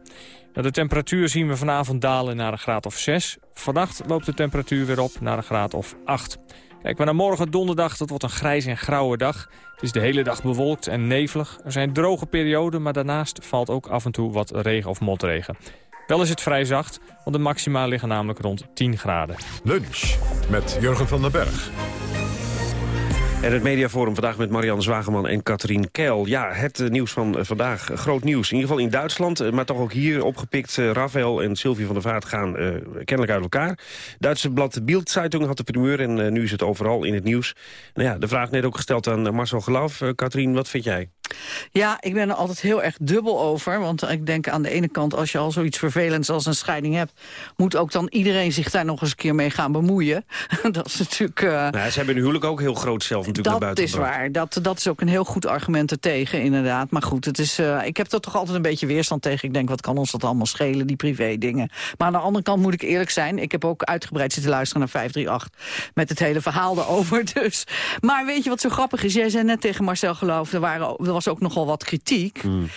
Nou, de temperatuur zien we vanavond dalen naar een graad of 6. Vannacht loopt de temperatuur weer op naar een graad of 8. Kijk maar naar morgen donderdag, dat wordt een grijs en grauwe dag. Het is de hele dag bewolkt en nevelig. Er zijn droge perioden, maar daarnaast valt ook af en toe wat regen of motregen. Wel is het vrij zacht, want de maxima liggen namelijk rond 10 graden. Lunch met Jurgen van den Berg. En het mediaforum vandaag met Marianne Zwageman en Katrien Keil. Ja, het uh, nieuws van uh, vandaag. Groot nieuws. In ieder geval in Duitsland, uh, maar toch ook hier opgepikt. Rafael en Sylvie van der Vaart gaan kennelijk uit elkaar. Duitse blad Bild Zeitung had de primeur en nu is het overal in het nieuws. Nou ja, de vraag net ook gesteld aan Marcel Geloof. Katrien, wat vind jij? Ja, ik ben er altijd heel erg dubbel over. Want ik denk aan de ene kant, als je al zoiets vervelends als een scheiding hebt... moet ook dan iedereen zich daar nog eens een keer mee gaan bemoeien. [laughs] dat is natuurlijk... Uh, nou, ze hebben hun huwelijk ook heel groot zelf natuurlijk dat naar buiten is waar. Dat, dat is ook een heel goed argument ertegen, inderdaad. Maar goed, het is, uh, ik heb er toch altijd een beetje weerstand tegen. Ik denk, wat kan ons dat allemaal schelen, die privé dingen. Maar aan de andere kant moet ik eerlijk zijn. Ik heb ook uitgebreid zitten luisteren naar 538... met het hele verhaal erover. [laughs] Dus. Maar weet je wat zo grappig is? Jij zei net tegen Marcel Geloof... er, waren, er was ook nogal wat kritiek. Hmm.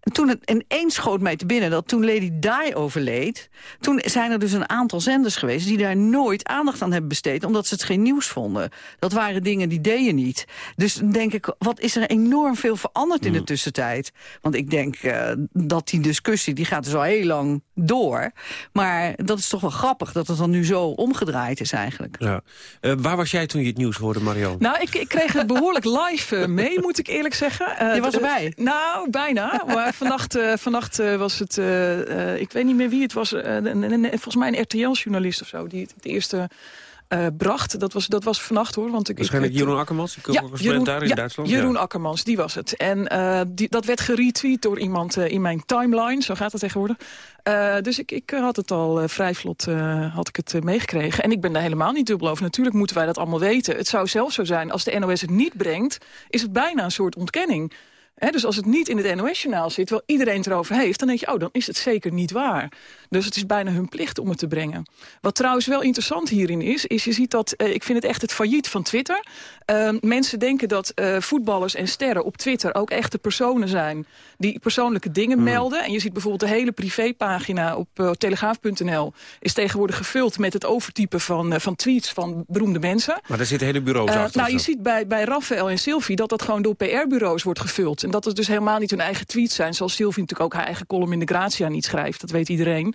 En toen het ineens schoot mij te binnen dat toen Lady Di overleed... toen zijn er dus een aantal zenders geweest... die daar nooit aandacht aan hebben besteed... omdat ze het geen nieuws vonden. Dat waren dingen die deed je niet. Dus dan denk ik, wat is er enorm veel veranderd in de tussentijd? Want ik denk uh, dat die discussie, die gaat dus al heel lang door. Maar dat is toch wel grappig dat het dan nu zo omgedraaid is eigenlijk. Ja. Uh, waar was jij toen je het nieuws hoorde, Marion? Nou, ik, ik kreeg het behoorlijk [laughs] live uh, mee, moet ik eerlijk zeggen. je was erbij? nou, bijna. Maar [laughs] vannacht, vannacht was het, ik weet niet meer wie het was, volgens mij een RTL-journalist of zo, die het, het eerste uh, bracht. Dat was, dat was vannacht hoor. Want ik, Waarschijnlijk ik, Jeroen Akkermans, die ja, Jeroen, daar in ja, Duitsland. Jeroen ja. Akkermans, die was het. En uh, die, dat werd geretweet door iemand uh, in mijn timeline, zo gaat het tegenwoordig. dus ik, ik had het al vrij vlot had ik het meegekregen. En ik ben daar helemaal niet dubbel over. Natuurlijk moeten wij dat allemaal weten. Het zou zelfs zo zijn, als de NOS het niet brengt... is het bijna een soort ontkenning. He, dus als het niet in het NOS-journaal zit, terwijl iedereen het erover heeft... dan denk je, oh, dan is het zeker niet waar. Dus het is bijna hun plicht om het te brengen. Wat trouwens wel interessant hierin is, is je ziet dat... Uh, ik vind het echt het failliet van Twitter. Uh, mensen denken dat uh, voetballers en sterren op Twitter ook echte personen zijn... die persoonlijke dingen mm. melden. En je ziet bijvoorbeeld de hele privépagina op uh, telegraaf.nl... is tegenwoordig gevuld met het overtypen van, van tweets van beroemde mensen. Maar daar zitten hele bureaus achter. Nou, je ziet bij, bij Raphaël en Sylvie dat dat gewoon door PR-bureaus wordt gevuld. En dat het dus helemaal niet hun eigen tweets zijn. Zoals Sylvie natuurlijk ook haar eigen column in de Gratia niet schrijft. Dat weet iedereen.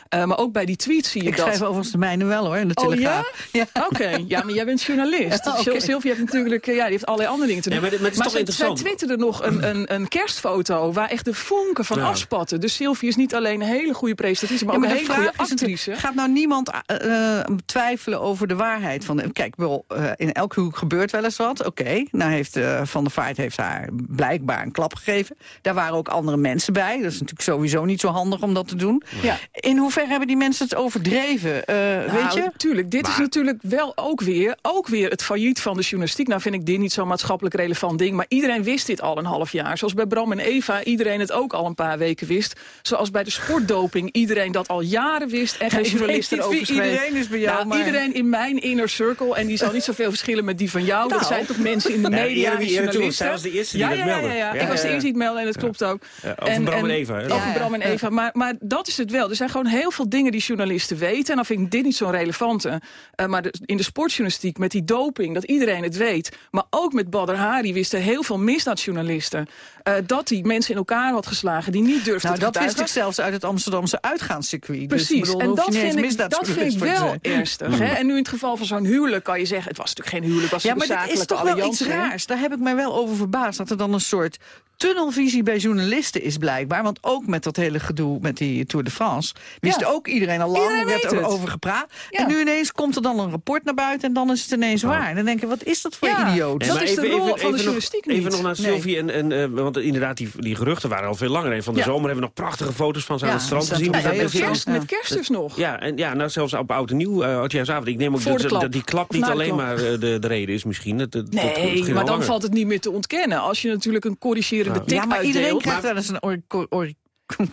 Uh, maar ook bij die tweets zie je ik dat... Ik schrijf overigens de mijne wel hoor, in de oh, ja? ja. Oké, okay. ja, maar jij bent journalist. Ja, okay. Sylvie heeft natuurlijk ja, die heeft allerlei andere dingen te doen. Ja, maar, maar, het is maar toch zij, interessant. zij twitterde nog een, een, een kerstfoto waar echt de vonken van Ja. afspatten. Dus Sylvie is niet alleen een hele goede presentatrice, maar Ja, ook een hele goede actrice. gaat nou niemand uh, twijfelen over de waarheid van... De, kijk, wel, uh, in elke hoek gebeurt wel eens wat. Oké, nou heeft uh, Van der Vaart heeft haar blijkbaar een klap gegeven. Daar waren ook andere mensen bij. Dat is natuurlijk sowieso niet zo handig om dat te doen. Ja. In hoeverre hebben die mensen het overdreven? Uh, Nou, weet je? Tuurlijk, dit is natuurlijk wel ook weer, ook weer het failliet van de journalistiek. Nou vind ik dit niet zo'n maatschappelijk relevant ding. Maar iedereen wist dit al een half jaar. Zoals bij Bram en Eva iedereen het ook al een paar weken wist. Zoals bij de sportdoping iedereen dat al jaren wist. En geen Ik journalist erover wie schreef. iedereen is bij jou, Nou, maar- Iedereen in mijn inner circle. En die zal niet zoveel verschillen met die van jou. Dat Nou. zijn toch mensen in de media, die journalisten. zij was de eerste die ja, dat ja, ja, meldde. Ja, Ja, ik was de eerste die het meldde en dat klopt ook. Ja, over Bram en Eva? Over. Bram en Eva. Maar, maar dat is het wel. Er zijn gewoon heel veel dingen die journalisten weten. En dan vind ik dit niet zo'n relevante. Uh, maar in de sportjournalistiek, met die doping, dat iedereen het weet. Maar ook met Badr Hari wisten heel veel misdaadjournalisten... Uh, dat hij mensen in elkaar had geslagen die niet durfden Nou, te dat wist ik zelfs uit het Amsterdamse uitgaanscircuit. Dus, Precies, ik bedoel, en dat je vind, ik, dat vind ik wel te ernstig. Hè? En nu in het geval van zo'n huwelijk kan je zeggen... het was natuurlijk geen huwelijk, het was Ja, maar dit is toch wel iets raars. Daar heb ik mij wel over verbaasd. Dat er dan een soort tunnelvisie bij journalisten is blijkbaar. Want ook met dat hele gedoe met die Tour de France... wist Ja. ook iedereen al lang, Iedereen werd er over gepraat. Ja. En nu ineens komt er dan een rapport naar buiten... en dan is het ineens waar. En dan denk ik, wat is dat voor Ja. idioot? Nee, Dat is de rol van de nog, journalistiek niet. Even nog naar Nee. Sylvie. En, en, eh, want inderdaad, die, die geruchten waren al veel langer. En van de Ja. zomer hebben we nog prachtige foto's van ze aan het strand gezien. hele zitten- Kerst, met kerst dus nog. Ja, en ja, nou, zelfs op oud en nieuw, uh, oudjaarsavond. Ik neem ook dat, dat die klap niet alleen klap. maar eh, de, de reden is misschien. Het, het, het- het Nee, maar dan langer. valt het niet meer te ontkennen. Als je natuurlijk een corrigerende tik Ja, maar iedereen uitdeelt... krijgt wel eens een... Or, or, or-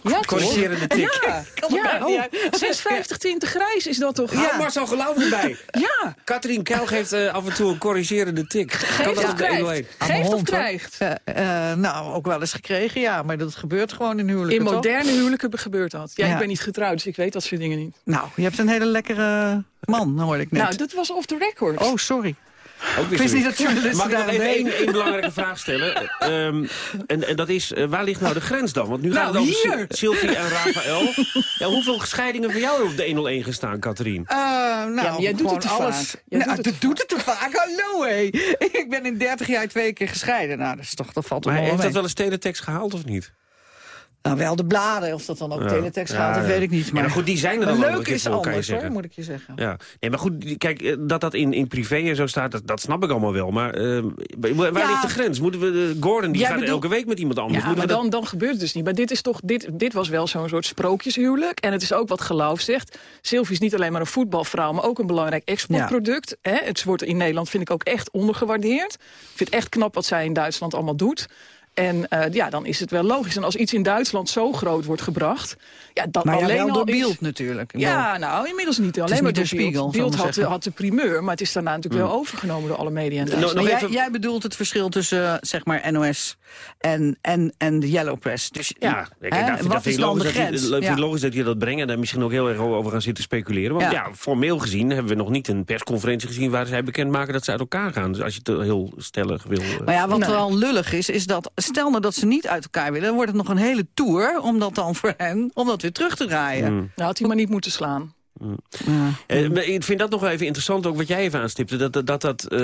Ja? Corrigerende tik. Ja, ja oh, 650 tinten grijs is dat toch? Hou Marcel Geloof erbij. [laughs] Ja, Katrien Keil geeft eh, af en toe een corrigerende tik. Kan geeft dat of op de 101? krijgt. Geeft of hoor. krijgt. Eh, eh, nou, ook wel eens gekregen, ja. Maar dat gebeurt gewoon in huwelijken, In toch? moderne huwelijken gebeurt dat. Ja, Ja. ik ben niet getrouwd, dus ik weet dat soort dingen niet. Nou, je hebt een hele lekkere man, hoorde ik net. Nou, dat was off the record. Oh, sorry. Ook Ik wist niet dat journalisten Mag ik nog even één, één belangrijke vraag stellen? [laughs] Ehm, en, en dat is, eh, waar ligt nou de grens dan? Want nu gaat Nou, het over hier. Sil- Sylvie en Rafael. [laughs] ja, hoeveel scheidingen van jou hebben op de 101 gestaan, Katrien? Eh, nou, maar jij doet het te alles. Jij nou, doet het doet het te vaak. Hallo, hé. Ik ben in 30 jaar twee keer gescheiden. Nou, dat, is toch, dat valt toch Maar wel heeft dat wel eens teletext gehaald of niet? Nou, wel de bladen. Of dat dan ook Ja. teletext Ja, gaat, dat weet ik niet. Maar, maar goed, die zijn er dan leuk is voor, anders, hoor, moet ik je zeggen. Ja, nee, maar goed, kijk, eh, dat dat in, in privé en zo staat, dat, dat snap ik allemaal wel. Maar eh, waar ligt de grens? Moeten we, eh, Gordon, die gaat elke week met iemand anders. Ja, Moeten maar dat- dan, dan gebeurt het dus niet. Maar dit, is toch, dit, dit was wel zo'n soort sprookjeshuwelijk. En het is ook wat geloof zegt. Sylvie is niet alleen maar een voetbalvrouw... maar ook een belangrijk exportproduct. Hè? Het wordt in Nederland, vind ik, ook echt ondergewaardeerd. Ik vind het echt knap wat zij in Duitsland allemaal doet. En uh, ja, dan is het wel logisch. En als iets in Duitsland zo groot wordt gebracht... Ja, dat maar alleen wel al door is- Beeld natuurlijk. Ja, nou, inmiddels niet alleen is maar niet door de Spiegel, Beeld. had, had de primeur, maar het is daarna natuurlijk wel overgenomen door alle media. in Duitsland. jij, jij bedoelt het verschil tussen eh, zeg maar NOS en, en, en de Yellow Press. Dus Ja, ik, vind, wat dat vind is dan logisch de dat, je, grens? dat vind Ja. ik logisch dat je dat brengt... en daar misschien ook heel erg over gaan zitten speculeren. Want ja. Ja. formeel gezien hebben we nog niet een persconferentie gezien... waar zij bekendmaken dat ze uit elkaar gaan. Dus als je het heel stellig wil... eh, Maar ja, wat wel lullig is, is dat stel nou dat ze niet uit elkaar willen... dan wordt het nog een hele tour om dat dan voor hen, om dat weer terug te draaien. Mm. Nou, had hij maar niet moeten slaan. Eh, maar ik vind dat nog wel even interessant, ook wat jij even aanstipte. Dat, dat, dat, dat, eh,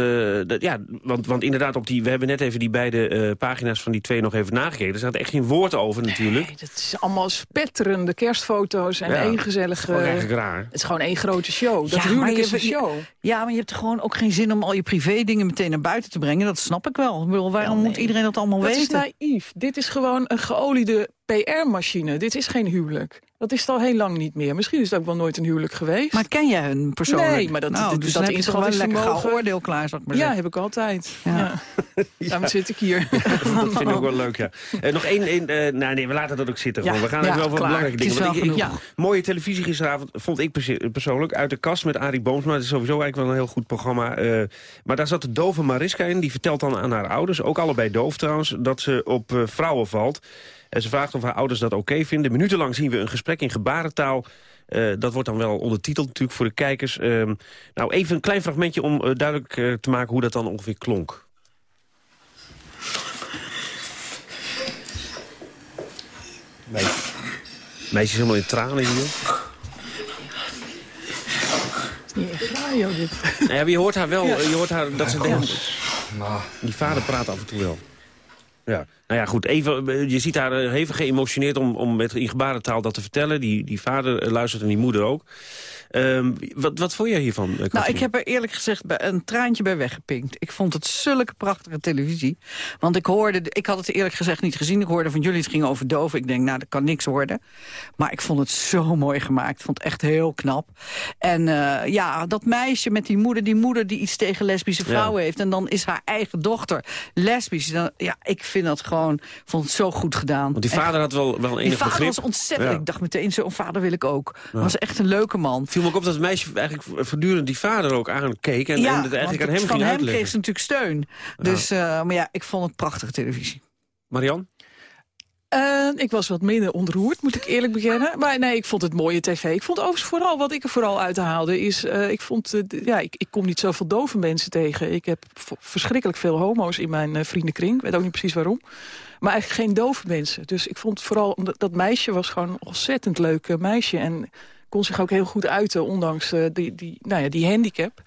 dat- ja, want, want inderdaad, op die, we hebben net even die beide eh, pagina's van die twee nog even nagekeken. Er staat echt geen woord over natuurlijk. Het is allemaal spetterende kerstfoto's en Ja, één het gezellige... is gewoon eigenlijk raar. Het is gewoon één grote show. Dat Ja, maar huwelijk je- is een show. Ja, maar je hebt gewoon ook geen zin om al je privé dingen meteen naar buiten te brengen. Dat snap ik wel. Ik bedoel, waarom moet iedereen dat allemaal Dat is weten? naïef. Dit is gewoon een geoliede PR-machine. Dit is geen huwelijk. Dat is het al heel lang niet meer. Misschien is het ook wel nooit een huwelijk geweest. Maar ken jij hun persoonlijk? Nee, maar dat, Nou, dat, dus dat toch wel een lekker gauw oordeel klaar, zal ik maar Ja, zeggen. heb ik altijd. Ja. [laughs] Daarom zit ik hier. [laughs] dat vind ik ook wel leuk, ja. Eh, nog één, één eh, nou nee, we laten dat ook zitten. Ja, gewoon. We gaan ja, even over klaar. belangrijke dingen. Is ik. Mooie televisie gisteravond vond ik perso- persoonlijk. Uit de kast met Arie Boomsma. Het is sowieso eigenlijk wel een heel goed programma. eh, maar daar zat de dove Mariska in. Die vertelt dan aan haar ouders, ook allebei doof trouwens... dat ze op eh, vrouwen valt. En ze vraagt of haar ouders dat oké vinden. Minutenlang zien we een gesprek in gebarentaal... Eh, dat wordt dan wel ondertiteld natuurlijk voor de kijkers. Ehm, nou, even een klein fragmentje om eh, duidelijk eh, te maken hoe dat dan ongeveer klonk. Meisje. Meisje is helemaal in tranen hier. Joh, dit. Nou ja, maar je hoort haar wel, Ja. je hoort haar dat ze... Die vader praat af en toe wel. Ja, nou ja, goed. Even, eh, je ziet haar eh, hevig geëmotioneerd om, om met in gebarentaal dat te vertellen. Die, die vader eh, luistert en die moeder ook. Ehm, wat, wat vond jij hiervan, eh, Nou, ik heb er eerlijk gezegd bij een traantje bij weggepinkt. Ik vond het zulke prachtige televisie. Want ik hoorde, ik had het eerlijk gezegd niet gezien. Ik hoorde van jullie, het ging over doven. Ik denk, nou, dat kan niks worden. Maar ik vond het zo mooi gemaakt. Ik vond het echt heel knap. En eh, ja, dat meisje met die moeder, die moeder die iets tegen lesbische Ja. vrouwen heeft. En dan is haar eigen dochter lesbisch. Dan, ja, ik vind dat gewoon, vond het zo goed gedaan. Want die Echt. vader had wel, wel enig Die vader begrip. was ontzettend. Ja. Ik dacht meteen, zo'n vader wil ik ook. Ja. was echt een leuke man. viel me ook op dat het meisje eigenlijk voortdurend die vader ook aankeek... en, en het eigenlijk want aan hem van ging hem uitleggen. kreeg ze natuurlijk steun. Dus, eh, maar ja, ik vond het prachtige televisie. Marian? Eh, ik was wat minder ontroerd, moet ik eerlijk bekennen. Maar nee, ik vond het mooie tv. Ik vond overigens vooral, wat ik er vooral uit haalde, is... eh, ik vond, ja, ik, ik kom niet zoveel dove mensen tegen. Ik heb verschrikkelijk veel homo's in mijn eh, vriendenkring. Ik weet ook niet precies waarom. Maar eigenlijk geen dove mensen. Dus ik vond vooral, omdat dat meisje was gewoon een ontzettend leuk meisje. En kon zich ook heel goed uiten, ondanks eh, die, die, nou ja, die handicap.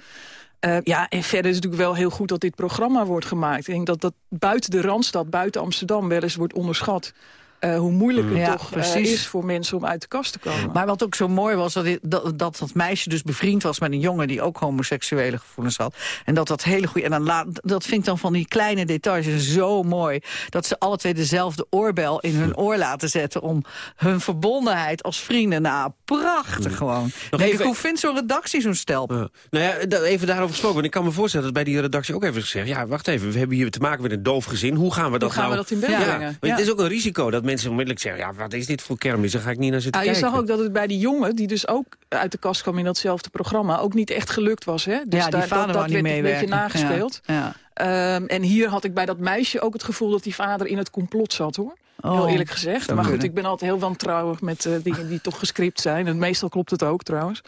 Eh, ja, en verder is het natuurlijk wel heel goed dat dit programma wordt gemaakt. Ik denk dat dat buiten de Randstad, buiten Amsterdam wel eens wordt onderschat. Eh, hoe moeilijk het Ja, toch eh, precies. is voor mensen om uit de kast te komen. Maar wat ook zo mooi was, dat, dat, dat dat meisje dus bevriend was met een jongen... die ook homoseksuele gevoelens had. En dat dat hele goede... En dan laat, dat vind ik dan van die kleine details zo mooi... dat ze alle twee dezelfde oorbel in hun oor laten zetten... om hun verbondenheid als vrienden... Nou, prachtig gewoon. Denk even- ik, hoe vindt zo'n redactie zo'n stel? Ja. Nou ja, even daarover gesproken. Want ik kan me voorstellen dat bij die redactie ook even gezegd... ja, wacht even, we hebben hier te maken met een doof gezin. Hoe gaan we dat gaan nou... we dat in beeld ja, want Ja. Het is ook een risico dat mensen onmiddellijk zeggen... ja, wat is dit voor kermis? Daar ga ik niet naar zitten Ah, je kijken. zag ook dat het bij die jongen, die dus ook uit de kast kwam in datzelfde programma, ook niet echt gelukt was. Hè? Dus Ja, die daar- vader dat, wou dat niet werd een beetje nagespeeld. Ja, ja. Ehm, en hier had ik bij dat meisje ook het gevoel dat die vader in het complot zat, hoor. Oh, heel eerlijk gezegd. Maar goed, ik ben altijd heel wantrouwig met eh, dingen die toch gescript zijn. En meestal klopt het ook, trouwens.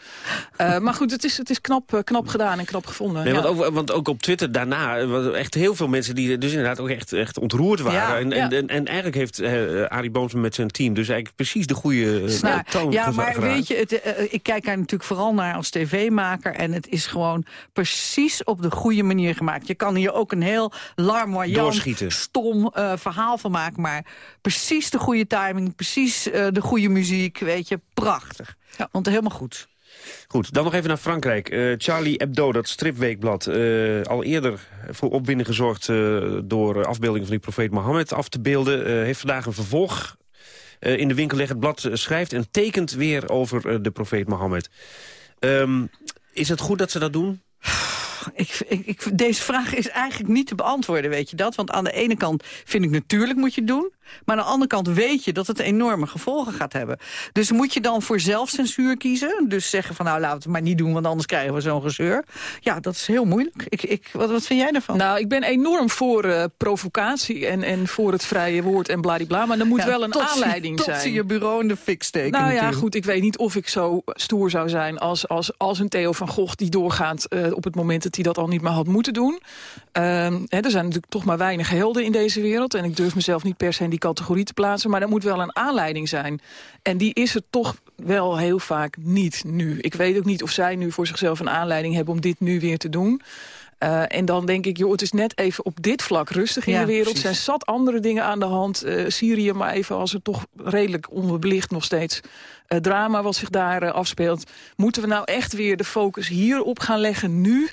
Eh, maar goed, het is, het is knap, eh, knap gedaan en knap gevonden. Nee, ja. want, ook, want ook op Twitter daarna, waren echt heel veel mensen die dus inderdaad ook echt, echt ontroerd waren. Ja, en, ja. En, en, en eigenlijk heeft eh Arie Boomsma met zijn team dus eigenlijk precies de goede Snaar. toon Ja, maar geraakt. weet je, het, ik kijk daar natuurlijk vooral naar als tv-maker... en het is gewoon precies op de goede manier gemaakt. Je kan hier ook een heel larmoyant, stom verhaal van maken... maar precies de goede timing, precies eh, de goede muziek, weet je, prachtig. Want helemaal goed. Goed, dan nog even naar Frankrijk. Eh, Charlie Hebdo, dat stripweekblad, eh, al eerder voor opwinding gezorgd... door afbeeldingen van die profeet Mohammed af te beelden... heeft vandaag een vervolg in de winkel leggen. Het blad schrijft en tekent weer over de profeet Mohammed. Ehm, is het goed dat ze dat doen? ik, ik, ik, deze vraag is eigenlijk niet te beantwoorden, weet je dat? Want aan de ene kant vind ik natuurlijk moet je het doen. Maar aan de andere kant weet je dat het enorme gevolgen gaat hebben. Dus moet je dan voor zelfcensuur kiezen? Dus zeggen van nou laten we het maar niet doen, want anders krijgen we zo'n gezeur. Ja, dat is heel moeilijk. Ik, ik, wat, wat vind jij daarvan? Nou, ik ben enorm voor uh, provocatie en, en voor het vrije woord en bladibla. Maar er moet Ja, wel een tot aanleiding tot zijn. ze je bureau in de fik steken Nou ja, goed, ik weet niet of ik zo stoer zou zijn als, als, als een Theo van Gogh die doorgaat eh, op het moment dat hij dat al niet meer had moeten doen. Ehm, hè, er zijn natuurlijk toch maar weinig helden in deze wereld en ik durf mezelf niet per se in die categorie te plaatsen, maar er moet wel een aanleiding zijn. En die is er toch wel heel vaak niet nu. Ik weet ook niet of zij nu voor zichzelf een aanleiding hebben om dit nu weer te doen. Eh, en dan denk ik, joh, het is net even op dit vlak rustig in Ja, de wereld. Er precies. zijn zat andere dingen aan de hand. Eh, Syrië, maar even als er toch redelijk onbelicht nog steeds eh, drama wat zich daar afspeelt. Moeten we nou echt weer de focus hierop gaan leggen nu?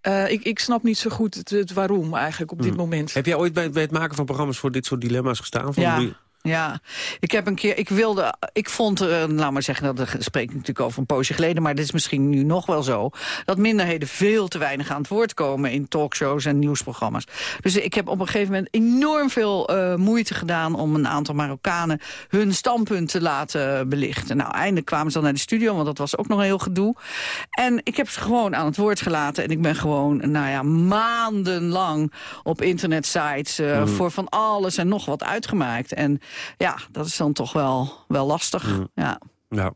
Eh, ik, ik snap niet zo goed het, het waarom eigenlijk op dit moment. Heb jij ooit bij, bij het maken van programma's voor dit soort dilemma's gestaan? Van Ja. die- Ja, ik heb een keer, ik wilde, ik vond, eh, laat maar zeggen, dat spreek ik natuurlijk over een poosje geleden, maar dit is misschien nu nog wel zo, dat minderheden veel te weinig aan het woord komen in talkshows en nieuwsprogramma's. Dus ik heb op een gegeven moment enorm veel eh, moeite gedaan om een aantal Marokkanen hun standpunt te laten belichten. Nou, eindelijk kwamen ze dan naar de studio, want dat was ook nog een heel gedoe. En ik heb ze gewoon aan het woord gelaten en ik ben gewoon, nou ja, maandenlang op internetsites Mhm. voor van alles en nog wat uitgemaakt. En ja, dat is dan toch wel, wel lastig. Mhm. Ja. Nou,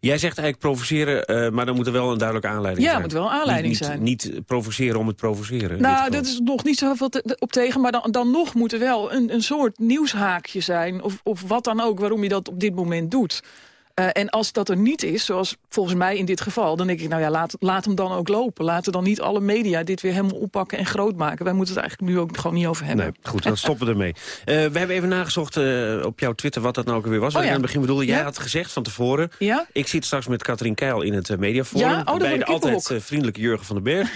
jij zegt eigenlijk provoceren, eh, maar dan moet er wel een duidelijke aanleiding Ja, zijn. moet wel een aanleiding niet, niet, zijn. Niet provoceren om het provoceren. Nou, dat is nog niet zoveel te- op tegen. Maar dan, dan nog moet er wel een, een soort nieuwshaakje zijn. Of, of wat dan ook, waarom je dat op dit moment doet. Eh, en als dat er niet is, zoals volgens mij in dit geval... dan denk ik, nou ja, laat, laat hem dan ook lopen. Laten dan niet alle media dit weer helemaal oppakken en groot maken. Wij moeten het eigenlijk nu ook gewoon niet over hebben. Nee, goed, dan stoppen we ermee. [laughs] Eh, we hebben even nagezocht eh, op jouw Twitter wat dat nou ook weer was. Oh ja. aan het begin bedoelde. Jij Ja. had gezegd van tevoren... Ja? Ik zit straks met Katrien Keil in het mediaforum. Ja? Oh, bij de altijd vriendelijke Jurgen van den Berg.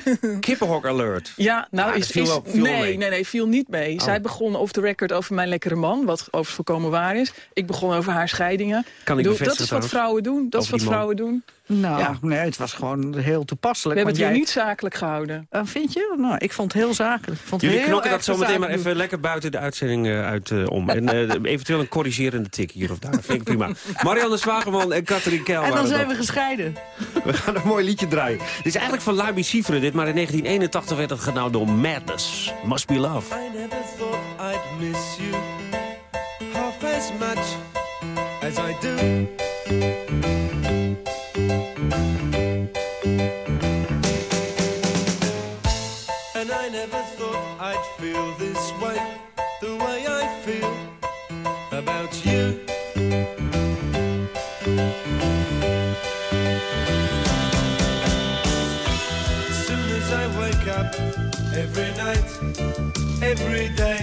[laughs] Kippenhok alert. Ja, nou Ah, is, viel is- wel- viel nee, nee, nee, viel niet mee. Oh. Zij begon off the record over mijn lekkere man, wat overigens volkomen waar is. Ik begon over haar scheidingen. Kan ik Dat is wat vrouwen doen. Dat is wat vrouwen doen. Nou, Ja. nee, het was gewoon heel toepasselijk. We hebben het jij- niet zakelijk gehouden. Eh, vind je? Nou, ik vond het heel zakelijk. Ik vond het Jullie heel knokken dat zo meteen maar even lekker buiten de uitzending eh, uit eh, om. En eh, eventueel een corrigerende tik hier of daar. Vind ik prima. [laughs] Marianne Zwageman en Katrien Keil En dan zijn dat. we gescheiden. We gaan een mooi liedje draaien. Dit is eigenlijk van Labi Sieveren dit, maar in 1981 werd het gedaan door Madness. Must be love. I never thought I'd miss you half as much as I do. And I never thought I'd feel this way, the way I feel about you. As soon as I wake up, every night, every day.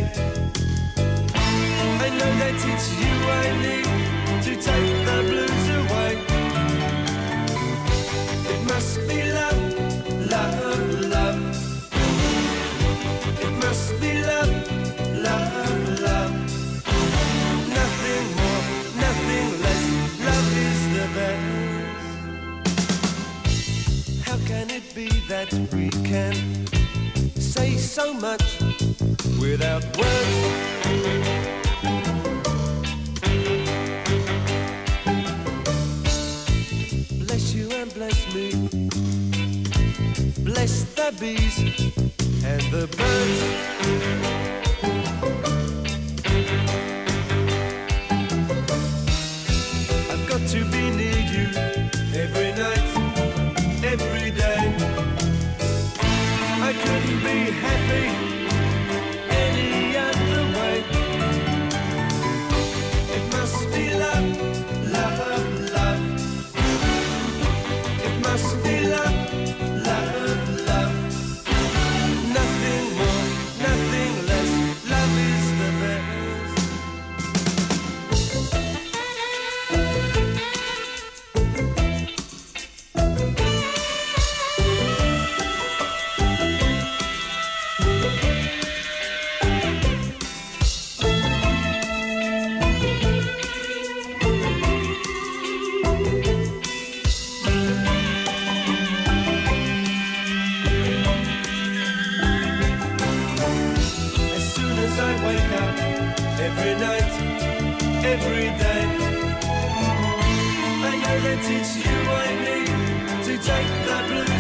I know that it's you take the blues away. It must be love, love, love. It must be love, love, love. Nothing more, nothing less. Love is the best. How can it be that we can say so much without words? The bees and the birds. I've got to be near you every night, every day. I couldn't be happy every night, every day. I know that it's you I need to take the blues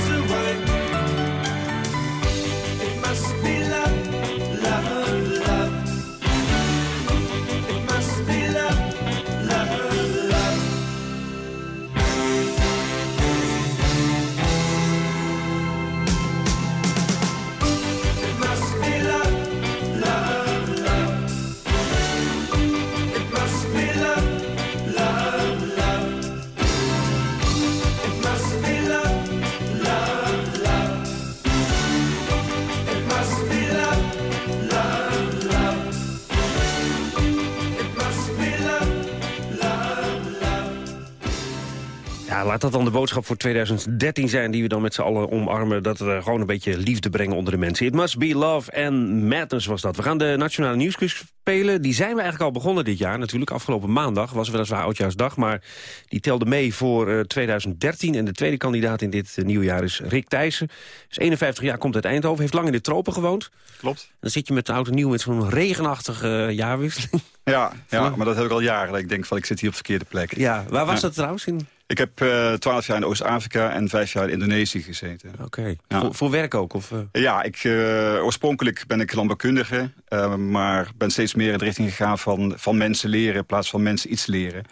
Ja, laat dat dan de boodschap voor 2013 zijn... die we dan met z'n allen omarmen. Dat we gewoon een beetje liefde brengen onder de mensen. It must be love and madness was dat. We gaan de Nationale Nieuwsquiz spelen. Die zijn we eigenlijk al begonnen dit jaar. Natuurlijk afgelopen maandag was weliswaar Oudjaarsdag. Maar die telde mee voor eh, 2013. En de tweede kandidaat in dit eh, nieuwe jaar is Rick Thijssen. Is 51 jaar, komt uit Eindhoven. Heeft lang in de tropen gewoond. Klopt. Dan zit je met de oud en nieuw met zo'n regenachtige eh, jaarwisseling. Ja, ja, maar dat heb ik al jaren. Ik denk van ik zit hier op de verkeerde plek. Ja, waar was Ja. dat trouwens? In? Ik heb eh, twaalf jaar in Oost-Afrika en vijf jaar in Indonesië gezeten. Oké. Voor, voor werk ook? Of, eh? Ja, ik, eh, oorspronkelijk ben ik landbouwkundige, maar ben steeds meer in de richting gegaan van, van mensen leren in plaats van mensen iets leren.